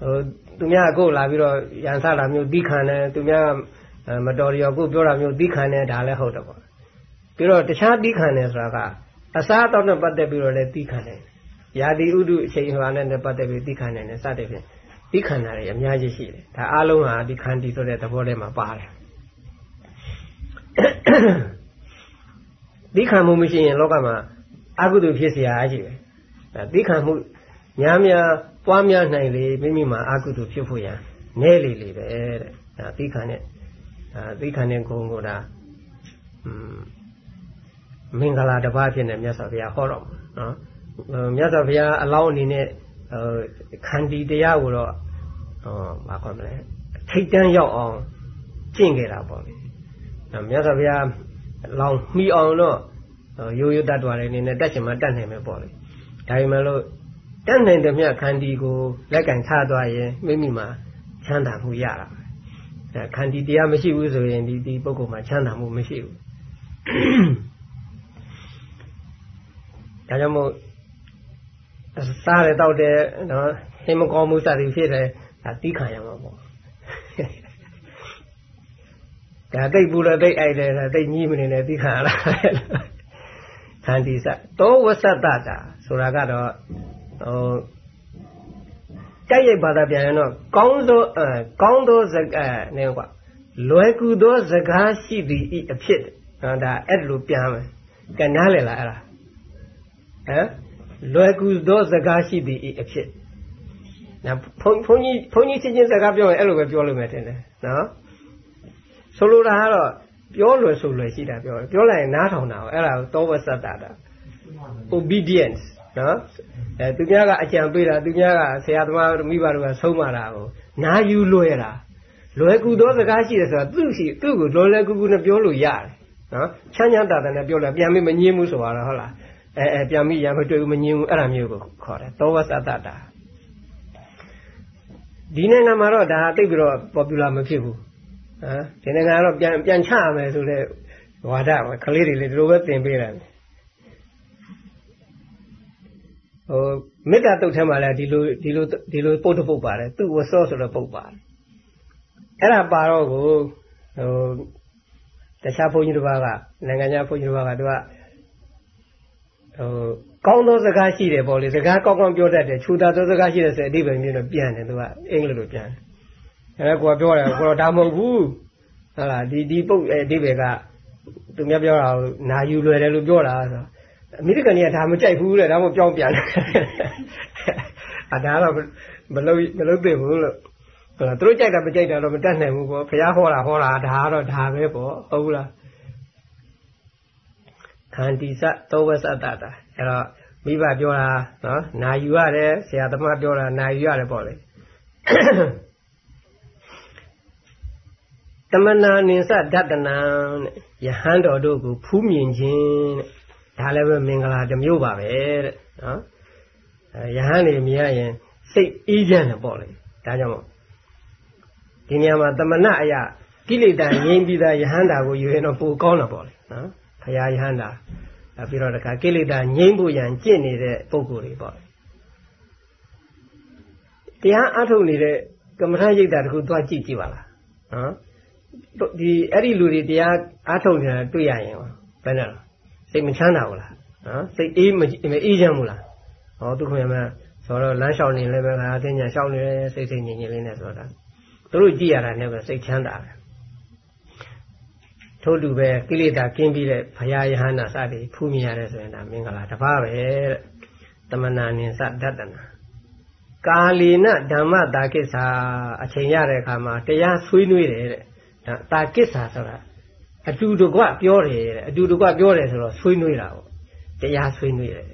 ဟိုသူများကိုလာပြီးတော့ရန်ဆလာမျိုးဒီခံတယ်သူများအဲမတော်ရကိုပြောတာမျိုးဒီခံတယ်ဒါလည်းဟုတ်တယ်ပေါ့ပြီးတော့တခြားဒီခံတယ်ဆိုတာကအစားအသောက်နဲ့ပတ်သက်ပြီးတော့လည်းဒီခံတယ်ယာတိဥဒုအချိန်ဟောနဲ့ပတ်သက်ပြီးဒီခံတယ်နဲ့စတဲ့ဖြင့်ဒီခံတာတွေအများကြီးရှိတယ်ဒါအလုံးဟာဒီခန္တီဆိုတဲ့သဘောထဲမှာပါတယ် သိခံမှုမရှိရင်လောကမှာအကုသိုလ်ဖြစ်เสียအားရှိပဲအဲသိခံမှု များများပွားများနိုင်လေမိမိမှာအကုသိုလ်ဖြစ်ဖို့ရန်နဲလေလေပဲတဲ့ဒါသိခံတဲ့ဒါသိခံတဲ့ဂုဏ်ကိုဒါอืมမင်္ဂလာတစ်ပါးဖြစ်နေမြတ်စွာဘုရားဟောတော့မှာနော်အဲမြတ်စွာဘုရားအလောင်းအနေနဲ့ဟိုခန္တီတရားကိုတော့ဟောဘာခေါ်မလဲထိတ်တန်းရောက်အောင်ကျင့်ခဲ့တာပေါ့လေအဲမြတ်စွာဘုရားလောင်မှီအောင်တော့ရိုးရိုးတတ်သွားတယ်အနေနဲ့တက်ချင်မှတတ်နိုင်မယ်ပေါ့လေဒါပေမဲ့လို့ တတ်နိုင်တဲ့မြတ်ခန္တီကိုလက်ကင်ထားသွားရင်မိမိမှာချမ်းသာမှုရတာပဲအဲခန္တီတရားမရှိဘူးဆိုရင်ဒီဒီပုဂ္ဂိုလ်မှာချမ်းသာမှုမရှိဘူးဒါကြောင့်မို့စားရတော့တဲ့နော်ဟိမကောင်းမှုစသည်ဖြစ်တယ်ဒါတိခံရမှာပေါ့ဒါတိတ်ဘူးလို့တိတ်အိုက်တယ်ဒါတိတ်ကြီးမနေနဲ့သိခါလားခန္တီစတောဝဆတ္တတာဆိုတာကတော့ဟို တိုက်ရိုက်ဘာသာပြန်ရင်တော့ကောင်းသောအဲကောင်းသောစကားနေကွာလွယ်ကူသောစကားရှိသည်ဤအဖြစ်နော်ဒါအဲ့လိုပြန်မယ်ကနားလေလားအဲ့ဒါဟမ်လွယ်ကူသောစကားရှိသည်ဤအဖြစ်နော်ဘုန်းဘုန်းကြီးဘုန်းကြီးချင်းချင်းစကားပြောရင်အဲ့လိုပဲပြောလို့မယ်ထင်တယ်နော်ဆိုလိုတာကတော့ပြောလွယ်ဆိုလွယ်ရှိတာပြောတယ်ပြောလိုက်ရင်နားထောင်တာကိုအဲ့ဒါကိုသောဝသတ္တတာ obedience နော်အဲသူများကအကြံပေးတာသူများကဆရာသမားမိဘတို့ကဆုံးမတာကိုနားယူလွယ်တာလွယ်ကူသောစကားရှိတယ်ဆိုတာသူ့ရှိသူ့ကိုလွယ်လွယ်ကူကူနဲ့ပြောလို့ရတယ်နော်ချမ်းချမ်းသာသာနဲ့ပြောလိုက်ပြန်ပြီးမငြင်းဘူးဆိုတော့ဟုတ်လားအဲအဲပြန်ပြီးရမတွေ့ဘူးမငြင်းဘူးအဲ့ဒါမျိုးကိုခေါ်တယ်သောဝသတ္တတာဒီနိုင်ငံမှာတော့ဒါတိတ်ပြီးတော့ popular မဖြစ်ဘူးဟမ်ဒီနိုင်ငံကတော့ပြန်ပြန်ချရမယ်ဆိုတဲ့ဝါဒပဲကလေးတွေလည်းဒီလိုပဲသင်ပေးတယ် ဟိုမေတ္တာတုတ်ထဲမှာလည်းဒီလိုဒီလိုဒီလိုပုတ်တပုတ်ပါတယ်သူ့ဝဆောဆိုတော့ပုတ်ပါတယ်အဲ့ဒါပါတော့ကိုဟိုတခြားဘုန်းကြီးတစ်ပါးကနိုင်ငံခြားဘုန်းကြီးတစ်ပါးကသူကဟိုကောင်းသောစကားရှိတယ်ပေါ့လေစကားကောင်းကောင်းပြောတတ်တယ်ခြူတာသောစကားရှိတယ်ဆိုအတိပ္ပယ်မျိုးတော့ပြန်တယ်သူကအင်္ဂလိပ်လိုပြန်တယ်အဲကိုကပြောတယ်ကိုတော့ဒါမဟုတ်ဘူးဟုတ်လားဒီဒီပုတ်အဓိပ္ပာယ်ကသူများပြောတာကိုနာယူလွယ်တယ်လို့ပြောတာဆို အမေရိကန်ကြီးကဒါမကြိုက်ဘူးတဲ့ဒါမှမပြောင်းပြန်တယ်အဒါတော့မလို့မလို့သိဘူးလို့ဟုတ်လားသူတို့ကြိုက်တာမကြိုက်တာတော့မတတ်နိုင်ဘူးပေါ့ဘုရားဟောတာဟောတာဒါကတော့ဒါပဲပေါ့ဟုတ်ဘူးလားခန္တီစသောဝသတ္တတာအဲ့တော့မိဘပြောတာနော်နာယူရတယ်ဆရာသမားပြောတာနာယူရတယ်ပေါ့လေတမနာနိစ္စဒတနာတဲ့ယဟန်တော်တို့ကိုဖူးမြင်ခြင်းတဲ့ ဒါလည်းပဲမင်္ဂလာတစ်မျိုးပါပဲတဲ့နော်အဲယဟန်နေမြင်ရရင်စိတ်အေးချမ်းတယ်ပေါ့လေဒါကြောင့်မို့ဒီနေရာမှာတမနာအရာကိလေသာငြိမ်းပြီးသားယဟန်တာကိုယူရင်တော့ပိုကောင်းတာပေါ့လေနော်ဖရာယဟန်တာအဲပြီးတော့တခါကိလေသာငြိမ်းဖို့ရန်ကြင့်နေတဲ့ပုံကိုယ်တွေပေါ့တရားအထုတ်နေတဲ့ကမ္မထာရိတ်တာတခုသွားကြည့်ကြည့်ပါလားနော်ဒီအဲ့ဒီလူတွေတရားအားထုတ်နေတာတွေ့ရရင်ဘယ်နဲ့လဲ စိတ်မချမ်းသာဘူးလားနော်စိတ်အေးမအေးချမ်းဘူးလားဟောသူခင်ဗျာဆိုတော့လမ်းလျှောက်နေလည်းပဲငါအသိဉာဏ်လျှောက်နေတယ်စိတ်စိတ်ငြိမ်ငြိမ်လေးနဲ့ဆိုတာသူတို့ကြည့်ရတာနဲ့ပဲစိတ်ချမ်းသာတယ်ထို့တူပဲကိလေသာကင်းပြီးတဲ့ဘုရားယဟနာစသည်ဖူးမြင်ရတယ်ဆိုရင်ဒါမင်္ဂလာတစ်ပါးပဲတဲ့တမနာနိသဒတနာကာလီနဓမ္မတာကိစ္ဆာအချိန်ရတဲ့အခါမှာတရားဆွေးနွေးတယ်တဲ့ဒါတာကိစ္ဆာဆိုတာ အတူတကွပြောတယ်တဲ့အတူတကွပြောတယ်ဆိုတော့ဆွေးနွေးတာပေါ့တရားဆွေးနွေးတယ်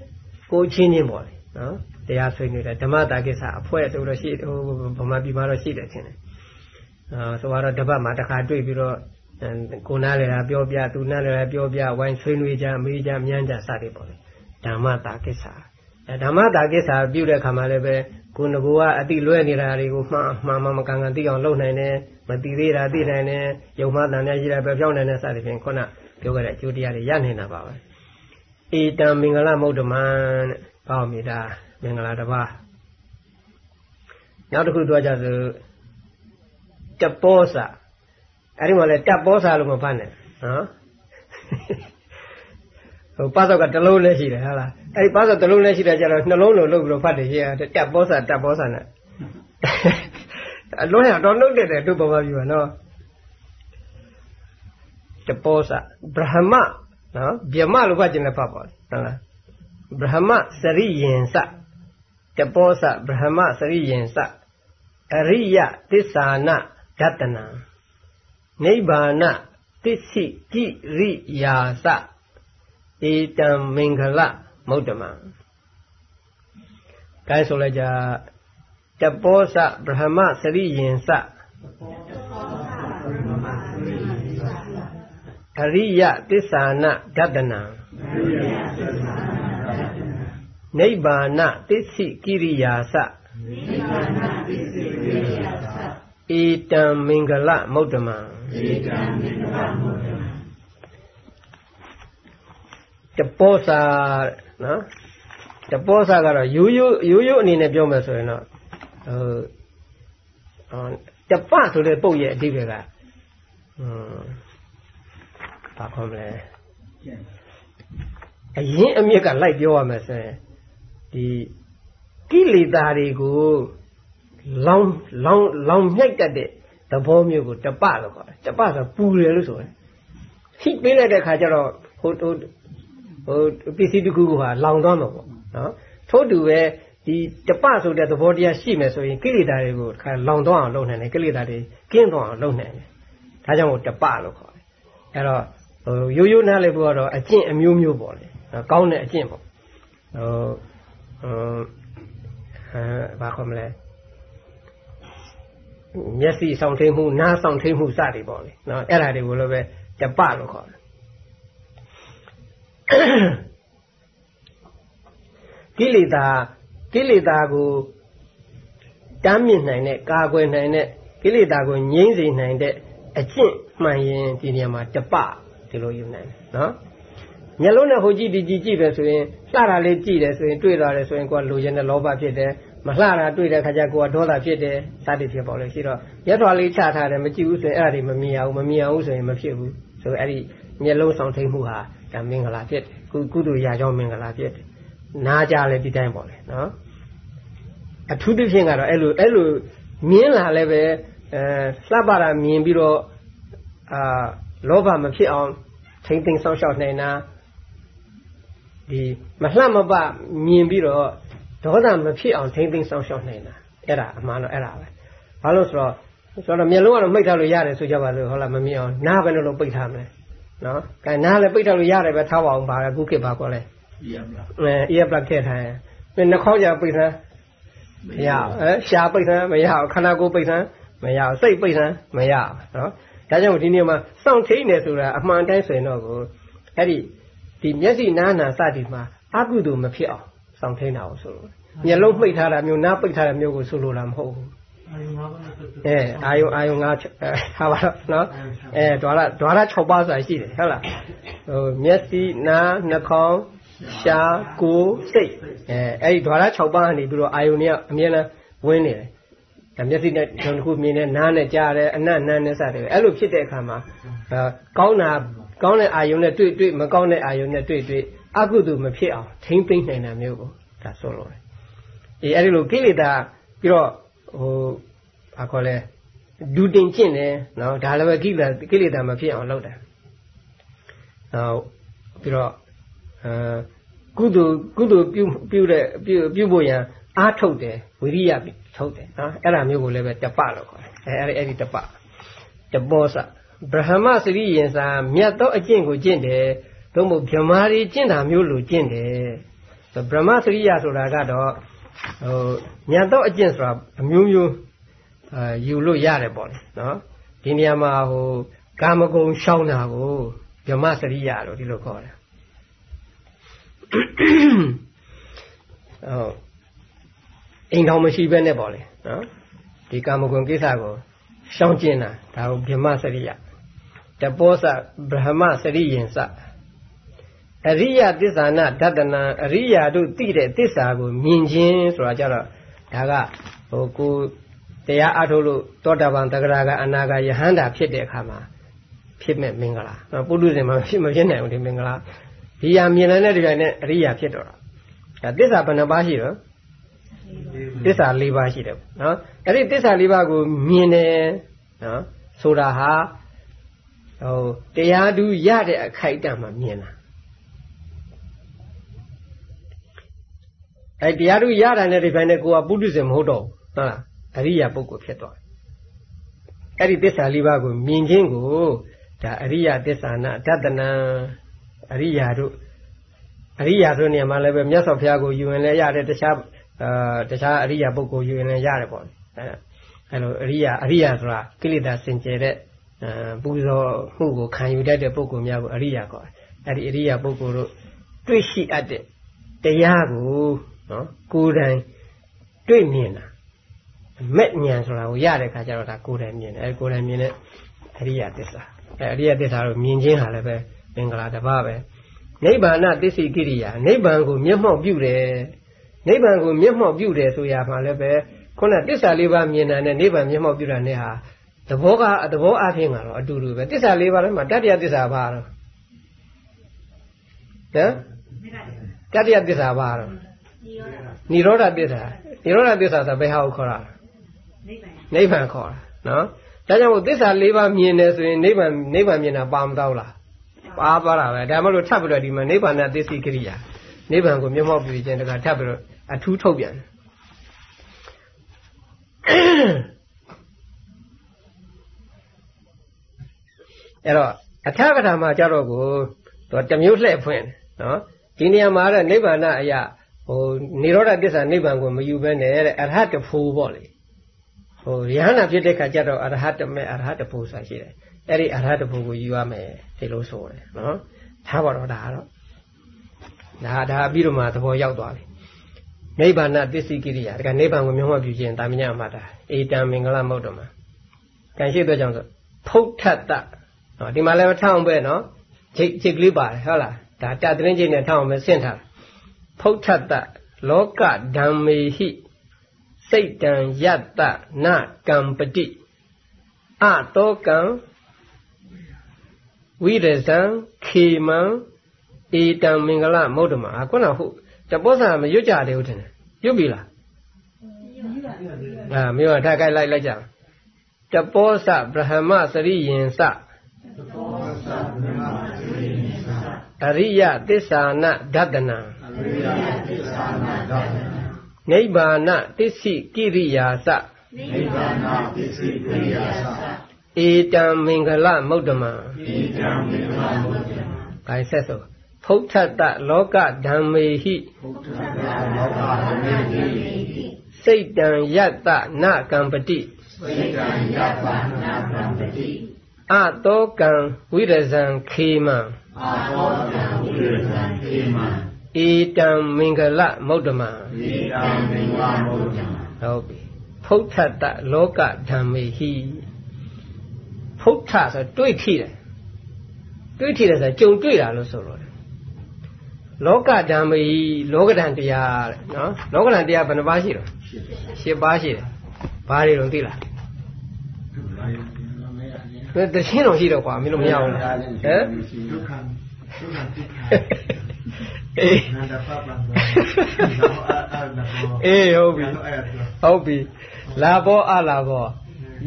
ကိုချင်းချင်းပေါ့လေနော်တရားဆွေးနွေးတယ်ဓမ္မတာကိစ္စအဖွဲ့တို့တော့ရှိဟိုဗမာပြည်မှာတော့ရှိတယ်ထင်တယ်အာဆိုတော့တပတ်မှာတစ်ခါတွေ့ပြီးတော့ကိုနားလေတာပြောပြသူနားလေတာပြောပြဝိုင်းဆွေးနွေးကြမေးကြမြန်းကြစသည်ပေါ့လေဓမ္မတာကိစ္စအဲဓမ္မတာကိစ္စပြုတဲ့ခါမှာလည်းပဲ ကိုငကိုကအတိလွဲနေတာတွေကိုမှန်မှန်မှန်မကန်ကန်သိအောင်လုပ်နိုင်တယ်မသိသေးတာသိနိုင်တယ်ယုံမှတန်တဲ့ရှိတာပဲပြောင်းနိုင်တဲ့စသည်ဖြင့်ခုနပြောခဲ့တဲ့အကျိုးတရားတွေရနေတာပါပဲဧတံမင်္ဂလမုဒ္ဓမံတဲ့ဘောက်မိတာမင်္ဂလာတစ်ပါးနောက်တစ်ခုသွားကြစို့တပောစအဲ့ဒီမှာလဲတပ်ပောစလို့မဖတ်နဲ့နော် ဟိုပါစောကတစ်လုံးလည်းရှိတယ်ဟုတ်လားအဲ့ဒီပါစောတစ်လုံးလည်းရှိတယ်ကြတော့နှလုံးလုံးလုပ်ပြီးတော့ဖတ်တယ်ရှိရတပ်ပောစတပ်ပောစနဲ့အလုံးရတော့နှုတ်တယ်တို့ဘာမှပြောနော်တပောစဗြဟ္မနော်ဗျမလို့ဖတ်ခြင်းလည်းဖတ်ပါဟုတ်လားဗြဟ္မစရိယင်စတပောစဗြဟ္မစရိယင်စအရိယသစ္စာနာဒတနာနိဗ္ဗာနတစ္ဆိကိရိယာစ ဧတံမင်္ဂလမௌတ္တမကိုင်းဆိုလိုက်ကြတပောစဗြဟ္မစရိယင်စအရိယသစ္စာနဒတနာနိဗ္ဗာနတစ္ဆိကိရိယာစနိဗ္ဗာနတစ္ဆိကိရိယာစဧတံမင်္ဂလမௌတ္တမဧတံမင်္ဂလမௌတ္တမ တပောစာနော်တပောစာကတော့ရိုးရိုးရိုးရိုးအနေနဲ့ပြောမယ်ဆိုရင်တော့ဟိုတပဆိုတဲ့ပုတ်ရဲ့အဓိပ္ပာယ်ကဟွန်းဘာခေါ်မလဲအရင်အမြစ်ကလိုက်ပြောရမယ်ဆိုရင်ဒီကိလေသာတွေကိုလောင်လောင်လောင်မြိုက်တတ်တဲ့သဘောမျိုးကိုတပလို့ခေါ်တယ်တပဆိုပူတယ်လို့ဆိုတယ်ဟိပေးလိုက်တဲ့ခါကျတော့ဟိုဟို ဟိုပစ္စည်းတစ်ခုကလောင်သွားမှာပေါ့နော်ထို့တူပဲဒီတပဆိုတဲ့သဘောတရားရှိမယ်ဆိုရင်ကိလေသာတွေကိုခါလောင်သွားအောင်လုပ်နိုင်တယ်ကိလေသာတွေကင်းသွားအောင်လုပ်နိုင်တယ်ဒါကြောင့်မို့တပလို့ခေါ်တယ်အဲ့တော့ဟိုရိုးရိုးနားလည်ဖို့ကတော့အကျင့်အမျိုးမျိုးပေါ့လေကောင်းတဲ့အကျင့်ပေါ့ဟိုဟိုအဲဘာခေါ်မလဲမျက်စိဆောင်ထိန်မှုနားဆောင်ထိန်မှုစသည်ပေါ့လေနော်အဲ့ဒါတွေကိုလည်းပဲတပလို့ခေါ်တယ် ကိလေသာကိလေသာကိုတမ်းမြင့်နိုင်တဲ့ကာကွယ်နိုင်တဲ့ကိလေသာကိုငြိမ့်စေနိုင်တဲ့အကျင့်မှန်ရင်ဒီနေရာမှာတပဒီလိုယူနိုင်တယ်နော်မျက်လုံးနဲ့ဟိုကြည့်ဒီကြည့်ကြည့်ပဲဆိုရင်လှတာလေးကြည့်တယ်ဆိုရင်တွေ့လာတယ်ဆိုရင်ကိုယ်လိုချင်တဲ့လောဘဖြစ်တယ်မလှတာတွေ့တဲ့ခါကျကိုယ်ကဒေါသဖြစ်တယ်စသည်ဖြစ်ပေါ်လို့ရှိတော့ရက်တော်လေးချထားတယ်မကြည့်ဘူးဆိုရင်အဲ့ဒါတွေမမြင်အောင်မမြင်အောင်ဆိုရင်မဖြစ်ဘူးဆိုအဲ့ဒီမျက်လုံးဆောင်ထိန်မှုဟာ ဒါမင်္ဂလာဖြစ်တယ်ကုကုသိုလ်ရာကြောင့်မင်္ဂလာဖြစ်တယ်နားကြလဲဒီတိုင်းပေါ့လေနော်အထူးသဖြင့်ကတော့အဲ့လိုအဲ့လိုမြင်လာလဲပဲအဲလှပတာမြင်ပြီးတော့အာလောဘမဖြစ်အောင်ထိမ့်သိမ်းဆောက်ရှောက်နိုင်တာဒီမလှမပမြင်ပြီးတော့ဒေါသမဖြစ်အောင်ထိမ့်သိမ်းဆောက်ရှောက်နိုင်တာအဲ့ဒါအမှန်တော့အဲ့ဒါပဲဘာလို့ဆိုတော့ဆိုတော့မျက်လုံးကတော့မိတ်ထားလို့ရတယ်ဆိုကြပါလို့ဟုတ်လားမမြင်အောင်နားပဲလို့ပိတ်ထားမယ် နော်။ကဲနားလည်းပိတ်ထားလို့ရတယ်ပဲထားပါအောင်ပါခုခေတ်ပါကောလဲ။အဲ ear plug ထည့်ထားရင်မင်းနှာခေါင်းကြပိတ်ထားမရဘူး။အဲရှားပိတ်ထားမရဘူးခန္ဓာကိုယ်ပိတ်ထားမရဘူးစိတ်ပိတ်ထားမရဘူးနော်။ဒါကြောင့်ဒီနေ့မှာစောင့်ထိန်နေဆိုတာအမှန်တိုင်းဆိုရင်တော့ကိုအဲ့ဒီဒီမျက်စိနားနာစသည်မှာအကုသိုလ်မဖြစ်အောင်စောင့်ထိန်တာကိုဆိုလို့မျက်လုံးပိတ်ထားတာမျိုးနားပိတ်ထားတာမျိုးကိုဆိုလိုတာမဟုတ်ဘူး အဲအာယုံအာယုံငါဟာပါတော့နော်အဲဒွါရဒွါရ6ပါးဆိုတာရှိတယ်ဟုတ်လားဟိုမျက်စိနားနှာခေါင်းရှားကိုယ်စိတ်အဲအဲ့ဒီဒွါရ6ပါးကနေပြီးတော့အာယုံတွေကအမြဲတမ်းဝင်နေတယ်ဒါမျက်စိနဲ့တစ်ခုမြင်တယ်နားနဲ့ကြားတယ်အနတ်နန်းနဲ့စတယ်အဲ့လိုဖြစ်တဲ့အခါမှာကောင်းတာကောင်းတဲ့အာယုံနဲ့တွေ့တွေ့မကောင်းတဲ့အာယုံနဲ့တွေ့တွေ့အကုသိုလ်မဖြစ်အောင်ထိမ့်သိမ့်နိုင်တာမျိုးကိုဒါဆိုလို့အေးအဲ့ဒီလိုကိလေသာပြီးတော့ ဟိုဘာခေါ်လဲဒူတင်ကျင့်တယ်နော်ဒါလည်းပဲကိလေသာကိလေသာမဖြစ်အောင်လုပ်တယ်နောက်ပြီးတော့အဲကုသိုလ်ကုသိုလ်ပြုပြုတဲ့ပြုပြုဖို့ရန်အားထုတ်တယ်ဝိရိယထုတ်တယ်နော်အဲ့ဒါမျိုးကိုလည်းပဲတပလို့ခေါ်တယ်အဲအဲ့ဒီအဲ့ဒီတပတပောစဗြဟ္မစရိယင်စာမြတ်သောအကျင့်ကိုကျင့်တယ်သို့မဟုတ်ဗြဟ္မာရီကျင့်တာမျိုးလိုကျင့်တယ်ဗြဟ္မစရိယဆိုတာကတော့ ဟိုမြတ်သောအကျင့်ဆိုတာအမျိုးမျိုးအာယူလို့ရတယ်ပေါ့လေနော်ဒီနေရာမှာဟိုကာမဂုဏ်ရှောင်တာကိုဗြဟ္မစရိယလို့ဒီလိုခေါ်တယ်ဟုတ်အိမ်တော်မရှိဘဲနဲ့ပေါ့လေနော်ဒီကာမဂုဏ်ကိစ္စကိုရှောင်ကျင်တာဒါကိုဗြဟ္မစရိယတပောစဗြဟ္မစရိယင်စ အရိယသစ္စာနာတတနာအရိယာတို့သိတဲ့သစ္စာကိုမြင်ခြင်းဆိုတာကြတော့ဒါကဟိုကိုတရားအထုတ်လို့တောတာပန်တဂရကအနာဂယဟန္တာဖြစ်တဲ့အခါမှာဖြစ်မဲ့မင်္ဂလာပုထုဇဉ်မှာဖြစ်မဖြစ်နိုင်ဘူးဒီမင်္ဂလာဒီဟာမြင်တဲ့ဒီတိုင်းနဲ့အရိယာဖြစ်တော့တာဒါသစ္စာဘယ်နှပါးရှိတော့သစ္စာ၄ပါးရှိတယ်နော်အဲ့ဒီသစ္စာ၄ပါးကိုမြင်တယ်နော်ဆိုတာဟာဟိုတရားသူရတဲ့အခိုက်အတန့်မှာမြင်တာ အဲတရားသူရတာနဲ့ဒီပိုင်းနဲ့ကိုကပုထုဇဉ်မဟုတ်တော့ဟုတ်လားအရိယာပုဂ္ဂိုလ်ဖြစ်သွားအဲ့ဒီသစ္စာလေးပါးကိုမြင်ခြင်းကိုဒါအရိယာသစ္စာနာတတနာအရိယာတို့အရိယာဆိုနေရာမှာလည်းပဲမြတ်စွာဘုရားကိုယူရင်လည်းရတယ်တခြားအာတခြားအရိယာပုဂ္ဂိုလ်ယူရင်လည်းရတယ်ပေါ့အဲအဲ့လိုအရိယာအရိယာဆိုတာကိလေသာစင်ကြယ်တဲ့ပူဇော်မှုကိုခံယူတတ်တဲ့ပုဂ္ဂိုလ်များကိုအရိယာခေါ်တယ်အဲ့ဒီအရိယာပုဂ္ဂိုလ်တို့တွေ့ရှိအပ်တဲ့တရားကို နော်ကိုယ်တိုင်တွေ့မြင်တာမဲ့ဉာဏ်ဆိုတာကိုရတဲ့ခါကျတော့ဒါကိုယ်တိုင်မြင်တယ်အဲကိုယ်တိုင်မြင်တဲ့အရိယသစ္စာအဲအရိယသစ္စာကိုမြင်ခြင်းဟာလည်းပဲမင်္ဂလာတစ်ပါးပဲနိဗ္ဗာန်သစ္စိကိရိယာနိဗ္ဗာန်ကိုမျက်မှောက်ပြုတယ်နိဗ္ဗာန်ကိုမျက်မှောက်ပြုတယ်ဆိုရမှာလည်းပဲခုနသစ္စာလေးပါးမြင်တာနဲ့နိဗ္ဗာန်မျက်မှောက်ပြုတာနဲ့ဟာသဘောကသဘောအဖြစ်ကတော့အတူတူပဲသစ္စာလေးပါးလည်းမှာတတ္တယသစ္စာပါတော့ဟမ်တတ္တယသစ္စာပါတော့ နိရောဓသစ္စာနိရောဓသစ္စာဆိုဘယ်ဟာကိုခေါ်တာနိဗ္ဗာန်ခေါ်တာနော်ဒါကြောင့်မို့သစ္စာ၄ပါးမြင်တယ်ဆိုရင်နိဗ္ဗာန်နိဗ္ဗာန်မြင်တာပါမတော့လားပါသွားတာပဲဒါမှမဟုတ်ထပ်ပြီးတော့ဒီမှာနိဗ္ဗာန်နဲ့သစ္စိကရိယာနိဗ္ဗာန်ကိုမျက်မှောက်ပြုခြင်းတကထပ်ပြီးတော့အထူးထုတ်ပြန်အဲ့တော့အထကထာမှာကြတော့ကိုသူတမျိုးလှည့်ဖွင့်နော်ဒီနေရာမှာတော့နိဗ္ဗာန်အရာ ဟိုនិရောဓသစ္စာနိဗ္ဗာန်ကိုမယူဘဲနဲ့တဲ့အရဟတဖို့ပေါ့လေဟိုရဟန္တာဖြစ်တဲ့ခါကျတော့အရဟတမေအရဟတဖို့ဆိုတာရှိတယ်အဲ့ဒီအရဟတဖို့ကိုယူရမယ်ဒီလိုဆိုတယ်နော်ထားပါတော့ဒါကတော့ဒါဒါပြီးတော့မှသဘောရောက်သွားပြီနိဗ္ဗာန်သစ္စိကိရိယာဒါကနိဗ္ဗာန်ကိုမျက်မှောက်ပြုခြင်းတာမညမှာတာအေတံမင်္ဂလမௌတ္တမကံရှိတဲ့ကြောင့်ဆိုဖုတ်ထတ္တနော်ဒီမှာလည်းထောင်းပဲနော်ချိတ်ချိတ်ကလေးပါတယ်ဟုတ်လားဒါတတရင်ချိတ်နဲ့ထောင်းအောင်ဆင့်ထား ဖုတ်ထတ္တလောကဓမ္မေဟိစိတ်တံယတ္တနကံပတိအတောကံဝိရဇံခေမံဧတံမင်္ဂလမௌတ္တမခုနဟုတ်တပောစာမရွတ်ကြတယ်ဟုတ်တယ်ရွတ်ပြီလားအာမြို့ထားကြိုက်လိုက်လိုက်ကြတပောစဗြဟ္မစရိယင်စအရိယသစ္စာနဒတနာ နိဗ္ဗာနသစ္စိကိရိယာသနိဗ္ဗာနသစ္စိကိရိယာသဧတံမင်္ဂလမௌတ္တမဧတံမင်္ဂလမௌတ္တမ။ဒါဆက်ဆိုဖုဋ္ဌတလောကဓမ္မေဟိဖုဋ္ဌတလောကဓမ္မေဟိစိတ်တံယတ္တနကံပတိစိတ်တံယတ္တနကံပတိအတောကံဝိရဇံခေမံအတောကံဝိရဇံခေမံ ဧတံမင်္ဂလမௌတ္တမဧတံမင်္ဂလမௌတ္တမဟုတ်ပြီဖုဋ္ဌတလောကဓမ္မေဟိဖုဋ္ဌဆိုတွေ့ထိတယ်တွေ့ထိတယ်ဆိုကြုံတွေ့တာလို့ဆိုလို့လောကဓမ္မေဟိလောကဓာန်တရားတဲ့နော်လောကဓာန်တရားဘယ်နှပါးရှိတော့၈ပါးရှိတယ်ဘာတွေတော့သိလားဘယ်တချင်းတော့ရှိတော့ကွာမင်းတို့မရဘူးလားဟမ်ဒုက္ခဒုက္ခ အေးအေးဟုတ်ပြီဟုတ်ပြီလာဘောအလာဘော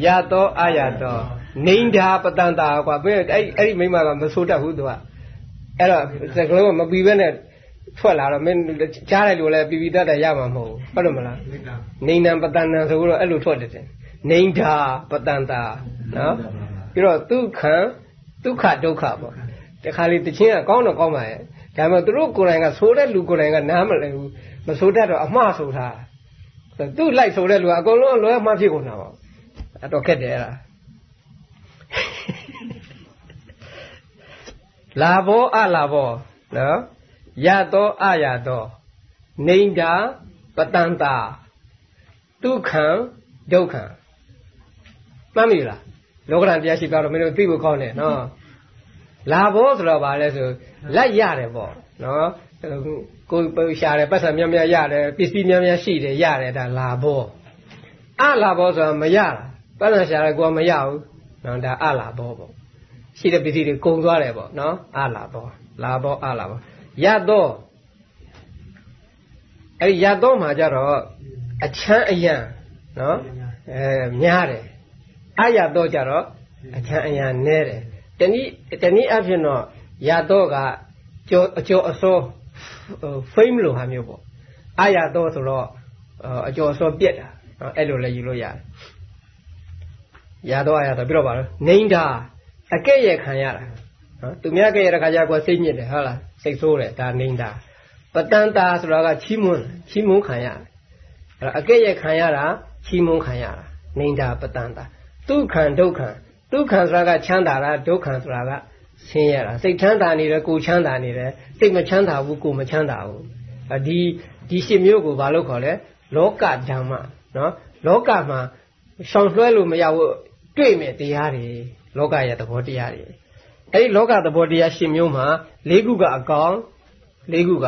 ရတော့အရတော့နေဓာပတန်တာကွာဘယ်အဲ့အဲ့ဒီမိမကမဆိုးတတ်ဘူးသူကအဲ့တော့စကလုံးမပြီးဘဲနဲ့ထွက်လာတော့မင်းကြားတယ်လို့လည်းပြီးပြီးတတ်တယ်ရမှာမဟုတ်ဘူးဟုတ်တယ်မလားနေနံပတန်တန်ဆိုတော့အဲ့လိုထွက်တယ်နေဓာပတန်တာနော်ပြီးတော့ဒုက္ခဒုက္ခဒုက္ခပေါ့တခါလေတချင်းကကောင်းတော့ကောင်းပါရဲ့ ဒါပေမဲ့သူတို့ကိုယ်တိုင်ကဆိုတဲ့လူကိုယ်တိုင်ကနားမလည်ဘူးမဆိုတတ်တော့အမှားဆိုထားသူ့လိုက်ဆိုတဲ့လူကအကုန်လုံးလွဲအမှားဖြစ်ကုန်တာပေါ့အဲ့တော့ခက်တယ်အဲ့ဒါလာဘောအလာဘောနော်ယတောအယတောနေန္ဒာပတန္တာဒုက္ခံဒုက္ခံမှတ်မိလားလောကရန်တရားရှိပြတော့မင်းတို့သိဖို့ကောင်းတယ်နော် လာဘောဆိုတော့ဗာလဲဆိုလက်ရတယ်ပေါ့နော်ကိုယ်ပရှာတယ်ပတ်စံများများရတယ်ပစ္စည်းများများရှိတယ်ရတယ်ဒါလာဘောအလာဘောဆိုတာမရတာပတ်စံရှာတယ်ကိုကမရဘူးနော်ဒါအလာဘောပေါ့ရှိတဲ့ပစ္စည်းတွေကုန်သွားတယ်ပေါ့နော်အလာဘောလာဘောအလာဘောရတော့အဲ့ဒီရတော့မှာကြတော့အချမ်းအယံနော်အဲများတယ်အရတော့ကြတော့အချမ်းအယံနဲတယ် တနည်းတနည်းအဖြစ်တော့ရတော့ကကြောအကျော်အစောဖိမ့်လို့ဟာမျိုးပေါ့အရတော့ဆိုတော့အကျော်အစောပြက်တာအဲ့လိုလည်းယူလို့ရတယ်ရတော့ရတော့ပြတော့ပါတော့နေင်းတာအကဲ့ရခံရတာနော်သူများကဲ့ရတဲ့ခါကျတော့စိတ်ညစ်တယ်ဟုတ်လားစိတ်ဆိုးတယ်ဒါနေင်းတာပတန်တာဆိုတာကချီးမွမ်းချီးမွမ်းခံရတယ်အဲ့အကဲ့ရခံရတာချီးမွမ်းခံရတာနေင်းတာပတန်တာဒုက္ခံဒုက္ခံ ဒုက္ခံဆိုတာကချမ်းသာတာဒုက္ခံဆိုတာကဆင်းရဲတာစိတ်ချမ်းသာနေတယ်ကိုချမ်းသာနေတယ်စိတ်မချမ်းသာဘူးကိုမချမ်းသာဘူးဒီဒီရှင်းမျိုးကိုဘာလို့ခေါ်လဲလောကဓမ္မနော်လောကမှာရှောင်လွှဲလို့မရဘူးတွေ့မယ်တရားတွေလောကရဲ့သဘောတရားတွေအဲ့ဒီလောကသဘောတရားရှင်းမျိုးမှာ၄ခုကအကောင်၄ခုက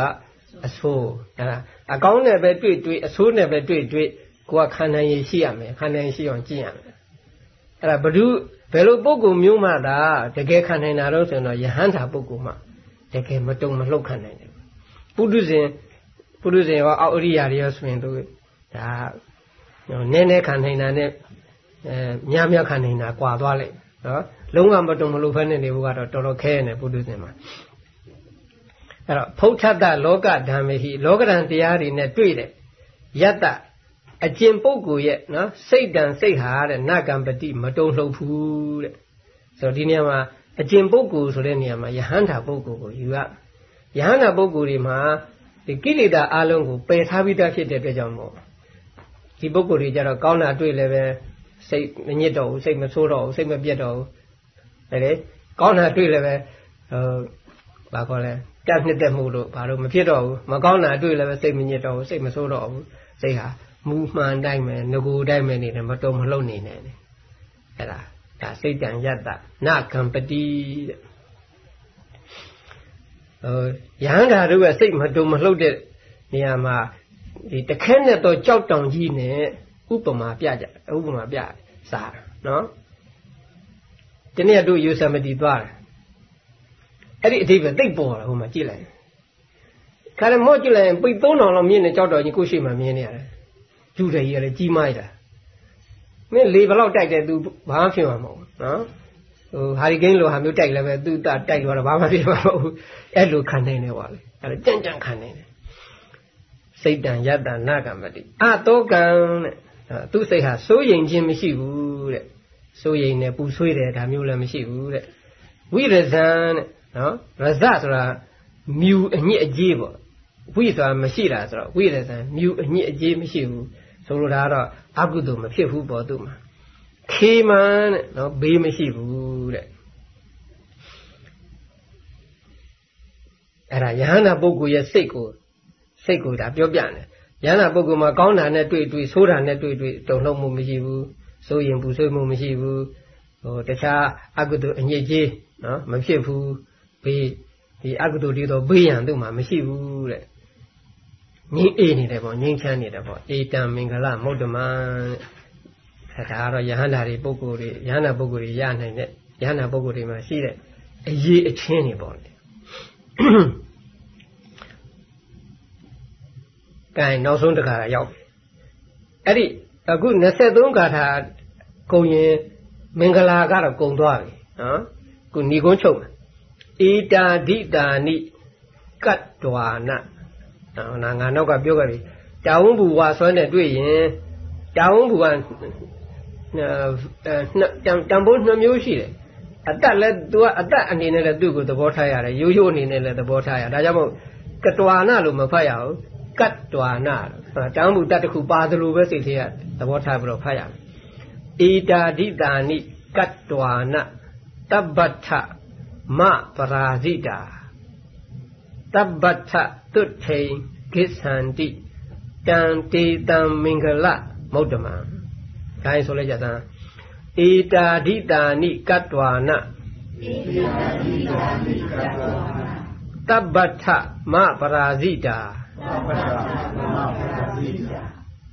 အဆိုးဟဲ့အကောင်းနဲ့ပဲတွေ့တွေ့အဆိုးနဲ့ပဲတွေ့တွေ့ကိုကခန္ဓာရည်ရှိရမယ်ခန္ဓာရည်ရှိအောင်ကျင့်ရမယ်အဲ့ဒါဘ ᱹ ဘယ်လိုပုဂ္ဂိုလ်မျိုးမှသာတကယ်ခံနိုင်တာတော့ဆိုရင်တော့ယဟန္တာပုဂ္ဂိုလ်မှတကယ်မတုံမလှုပ်ခံနိုင်တယ်ပုထုဇဉ်ပုထုဇဉ်ရောအောက်အရိယာတွေရောဆိုရင်သူဒါနည်းနည်းခံနိုင်တာနဲ့အဲများများခံနိုင်တာကွာသွားလိုက်နော်လုံးဝမတုံမလှုပ်ဖက်နေနေဖို့ကတော့တော်တော်ခဲနေပုထုဇဉ်မှာအဲ့တော့ဖုဋ္ဌတလောကဓမ္မေဟိလောကဓာန်တရားတွေနဲ့တွေ့တဲ့ယတ္တ အကျင်ပုဂ္ဂိုလ်ရဲ့နော်စိတ်တန်စိတ်ဟာတဲ့နကံပတိမတုံ့လှုပ်ဘူးတဲ့ဆိုတော့ဒီနေရာမှာအကျင်ပုဂ္ဂိုလ်ဆိုတဲ့နေရာမှာယဟန္တာပုဂ္ဂိုလ်ကိုယူရယဟန္တာပုဂ္ဂိုလ်တွေမှာဒီကိလေသာအလုံးကိုပယ်ထားပြီးသားဖြစ်တဲ့အတွက်ကြောင့်မို့ဒီပုဂ္ဂိုလ်တွေကြတော့ကောင်းတာတွေ့လည်းပဲစိတ်မညစ်တော့ဘူးစိတ်မဆိုးတော့ဘူးစိတ်မပြတ်တော့ဘူးဒါလေကောင်းတာတွေ့လည်းပဲဟိုဘာခေါ်လဲကြက်နှစ်သက်မှုလို့ဘာလို့မဖြစ်တော့ဘူးမကောင်းတာတွေ့လည်းပဲစိတ်မညစ်တော့ဘူးစိတ်မဆိုးတော့ဘူးစိတ်ဟာ မူမှန်တိုင်းပဲငကိုတိုင်းပဲနေတယ်မတုံမလှုပ်နေနဲ့အဲ့ဒါဒါစိတ်တန်ယတ္တနကံပတိတဲ့ဟိုရဟန္တာတို့ရဲ့စိတ်မတုံမလှုပ်တဲ့နေရာမှာဒီတခဲနဲ့တော့ကြောက်တောင်ကြီးနဲ့ဥပမာပြကြဥပမာပြစားနော်ဒီနေ့တို့ယူဆမတီသွားတယ်အဲ့ဒီအတိပ္ပယ်သိပ်ပေါ်လာဟိုမှာကြည့်လိုက်ခါရမော့ကြည့်လိုက်ပိတ်3000လောက်မြင့်နေကြောက်တော်ကြီးကိုရှိမှမြင်နေရတယ် ကျူတယ်ကြီးလည်းကြီးမိုက်တာမင်းလေဘလောက်တိုက်တယ် तू ဘာမှဖြစ်မှာမဟုတ်ဘူးနော်ဟိုဟာရီကိန်းလိုဟာမျိုးတိုက်လည်းပဲ तू တတိုက်သွားတော့ဘာမှဖြစ်မှာမဟုတ်ဘူးအဲ့လိုခံနိုင်တယ်ပါလေအဲ့ဒါကြံ့ကြံ့ခံနိုင်တယ်စိတ်တန်ယတ္တနာကမတိအတောကံတဲ့သူ့စိတ်ဟာစိုးရိမ်ခြင်းမရှိဘူးတဲ့စိုးရိမ်နေပူဆွေးတယ်ဒါမျိုးလည်းမရှိဘူးတဲ့ဝိရဇံတဲ့နော်ရဇဆိုတာမြူအညစ်အကြေးပေါ့ဝိဆိုတာမရှိတာဆိုတော့ဝိရဇံမြူအညစ်အကြေးမရှိဘူး ဆိုလိုတာကတော့အကုသိုလ်မဖြစ်ဘူးပေါ့သူ့မှာခေမန်တဲ့နော်ဘေးမရှိဘူးတဲ့အဲ့ဒါယဟန္တာပုဂ္ဂိုလ်ရဲ့စိတ်ကိုစိတ်ကိုဒါပြောပြတယ်ယဟန္တာပုဂ္ဂိုလ်မှာကောင်းတာနဲ့တွေ့တွေ့ဆိုးတာနဲ့တွေ့တွေ့တုံ့နှုတ်မှုမရှိဘူးစိုးရင်ပူဆွေးမှုမရှိဘူးဟိုတခြားအကုသိုလ်အညစ်အကြေးနော်မဖြစ်ဘူးဘေးဒီအကုသိုလ်တွေတော့ဘေးရန်သူ့မှာမရှိဘူးတဲ့ ငြိမ့်အေးနေတယ်ပေါ့ငြိမ့်ချမ်းနေတယ်ပေါ့အေတံမင်္ဂလမௌတ္တမံတဲ့ဒါကတော့ယဟန္တာတွေပုဂ္ဂိုလ်တွေယဟန္တာပုဂ္ဂိုလ်တွေရနိုင်တဲ့ယဟန္တာပုဂ္ဂိုလ်တွေမှာရှိတဲ့အရေးအချင်းတွေပေါ့လေကဲနောက်ဆုံးတစ်ခါရောက်ပြီအဲ့ဒီအခု23ဂါထာကုံရင်မင်္ဂလာကတော့ကုံသွားပြီနော်ခုဏီကုန်းချုပ်ဧတာဒိတာနိကတ္တဝါန နာငါနောက်ကပြောခဲ့ပြီတာဝုံဘူဝါဆွမ်းနဲ့တွေ့ရင်တာဝုံဘူကတန်ဖိုးနှမျိုးရှိတယ်အတက်လည်း तू ကအတက်အနေနဲ့လည်းသူ့ကိုသဘောထားရတယ်ရိုးရိုးအနေနဲ့လည်းသဘောထားရဒါကြောင့်မို့ကတ္တဝါနလို့မဖတ်ရဘူးကတ္တဝါနတန်ဖိုးတက်တစ်ခုပါသလိုပဲစိတ်ထဲကသဘောထားပြီးတော့ဖတ်ရမယ်ဧတာဒိတာနိကတ္တဝါနတပ္ပထမပရာဇိတာ တပ္ပထတုထိန်ကိသန္တိတံတေတံမင်္ဂလမௌတ္တမံဒါရင်ဆိုလိုက်ကြသံဧတာဒိတာနိကတ္တဝါနဣတိယတိယာနိကတ္တဝါနာတပ္ပထမပရာဇိတာသဗ္ဗတသမပရာဇိတာ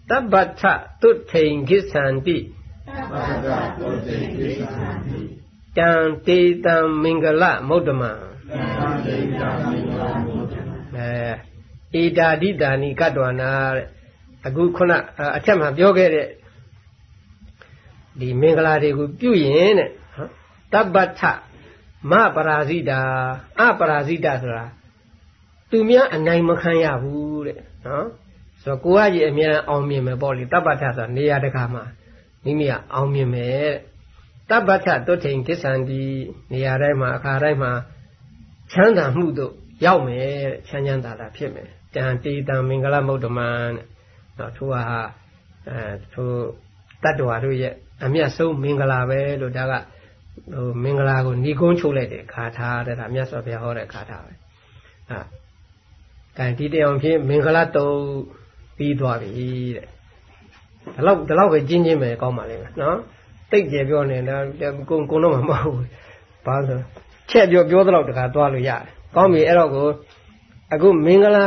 တပ္ပထတုထိန်ကိသန္တိသဗ္ဗတသုတေကိသံတိတံတေတံမင်္ဂလမௌတ္တမံသံတေ တံမင်္ဂလာမုဒ္ဒနာအဲဧတာဒိတာနိကတ္တဝါနာတဲ့အခုခုနအထက်မှာပြောခဲ့တဲ့ဒီမင်္ဂလာတွေကိုပြုရင်တဲ့နော်တပ္ပထမပရာဇိတာအပရာဇိတာဆိုတာသူများအနိုင်မခံရဘူးတဲ့နော်ဆိုတော့ကိုကကြီးအများအောင်မြင်မယ်ပေါ့လေတပ္ပထဆိုတာနေရာတကာမှာမိမိကအောင်မြင်မယ်တဲ့တပ္ပထတုတ်ထိန်ကိစ္ဆန္ဒီနေရာတိုင်းမှာအခါတိုင်းမှာ ချမ်းသာမှုတို့ရောက်မယ်တဲ့ချမ်းချမ်းသာသာဖြစ်မယ်တန်တေတံမင်္ဂလမௌတ္တမံတဲ့နော်ထိုးဟာအဲထိုးတတ္တဝါတို့ရဲ့အမျက်ဆုံးမင်္ဂလာပဲလို့ဒါကဟိုမင်္ဂလာကိုညီကုန်းချုပ်လိုက်တဲ့ခါထားတဲ့ဒါမြတ်စွာဘုရားဟောတဲ့ခါထားပဲဟာကံဒီတရားဖြစ်မင်္ဂလာတုံပြီးသွားပြီတဲ့ဒီလောက်ဒီလောက်ပဲကျင်းချင်းပဲကောင်းပါလိမ့်မယ်နော်တိတ်ကြပြောနေတာကုံကုံတော့မှာမဟုတ်ဘူးဘာလို့ ချက်ပြောပြောတော့တခါသွားလို့ရတယ်ကောင်းပြီအဲ့တော့ကိုအခုမင်္ဂလာ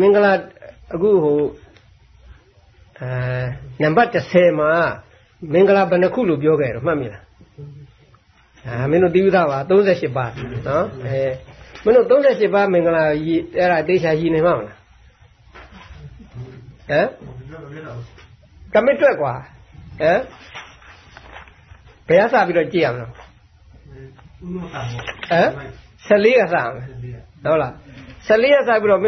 မင်္ဂလာအခုဟိုအဲနံပါတ်30မှာမင်္ဂလာဘယ်နှခုလို့ပြောခဲ့တော့မှတ်မိလားအာမင်းတို့တိဝိသပါ38ပါးနော်အဲမင်းတို့38ပါးမင်္ဂလာရည်အဲ့ဒါတေချာရည်နေမှာမလားဟမ်ကမစ်တွက်ကွာဟမ်ဘယ်ရစပြီးတော့ကြည့်ရမလား ဟမ်14ကစမယ်ဟုတ်လား14ရစပြီးတော့မင်း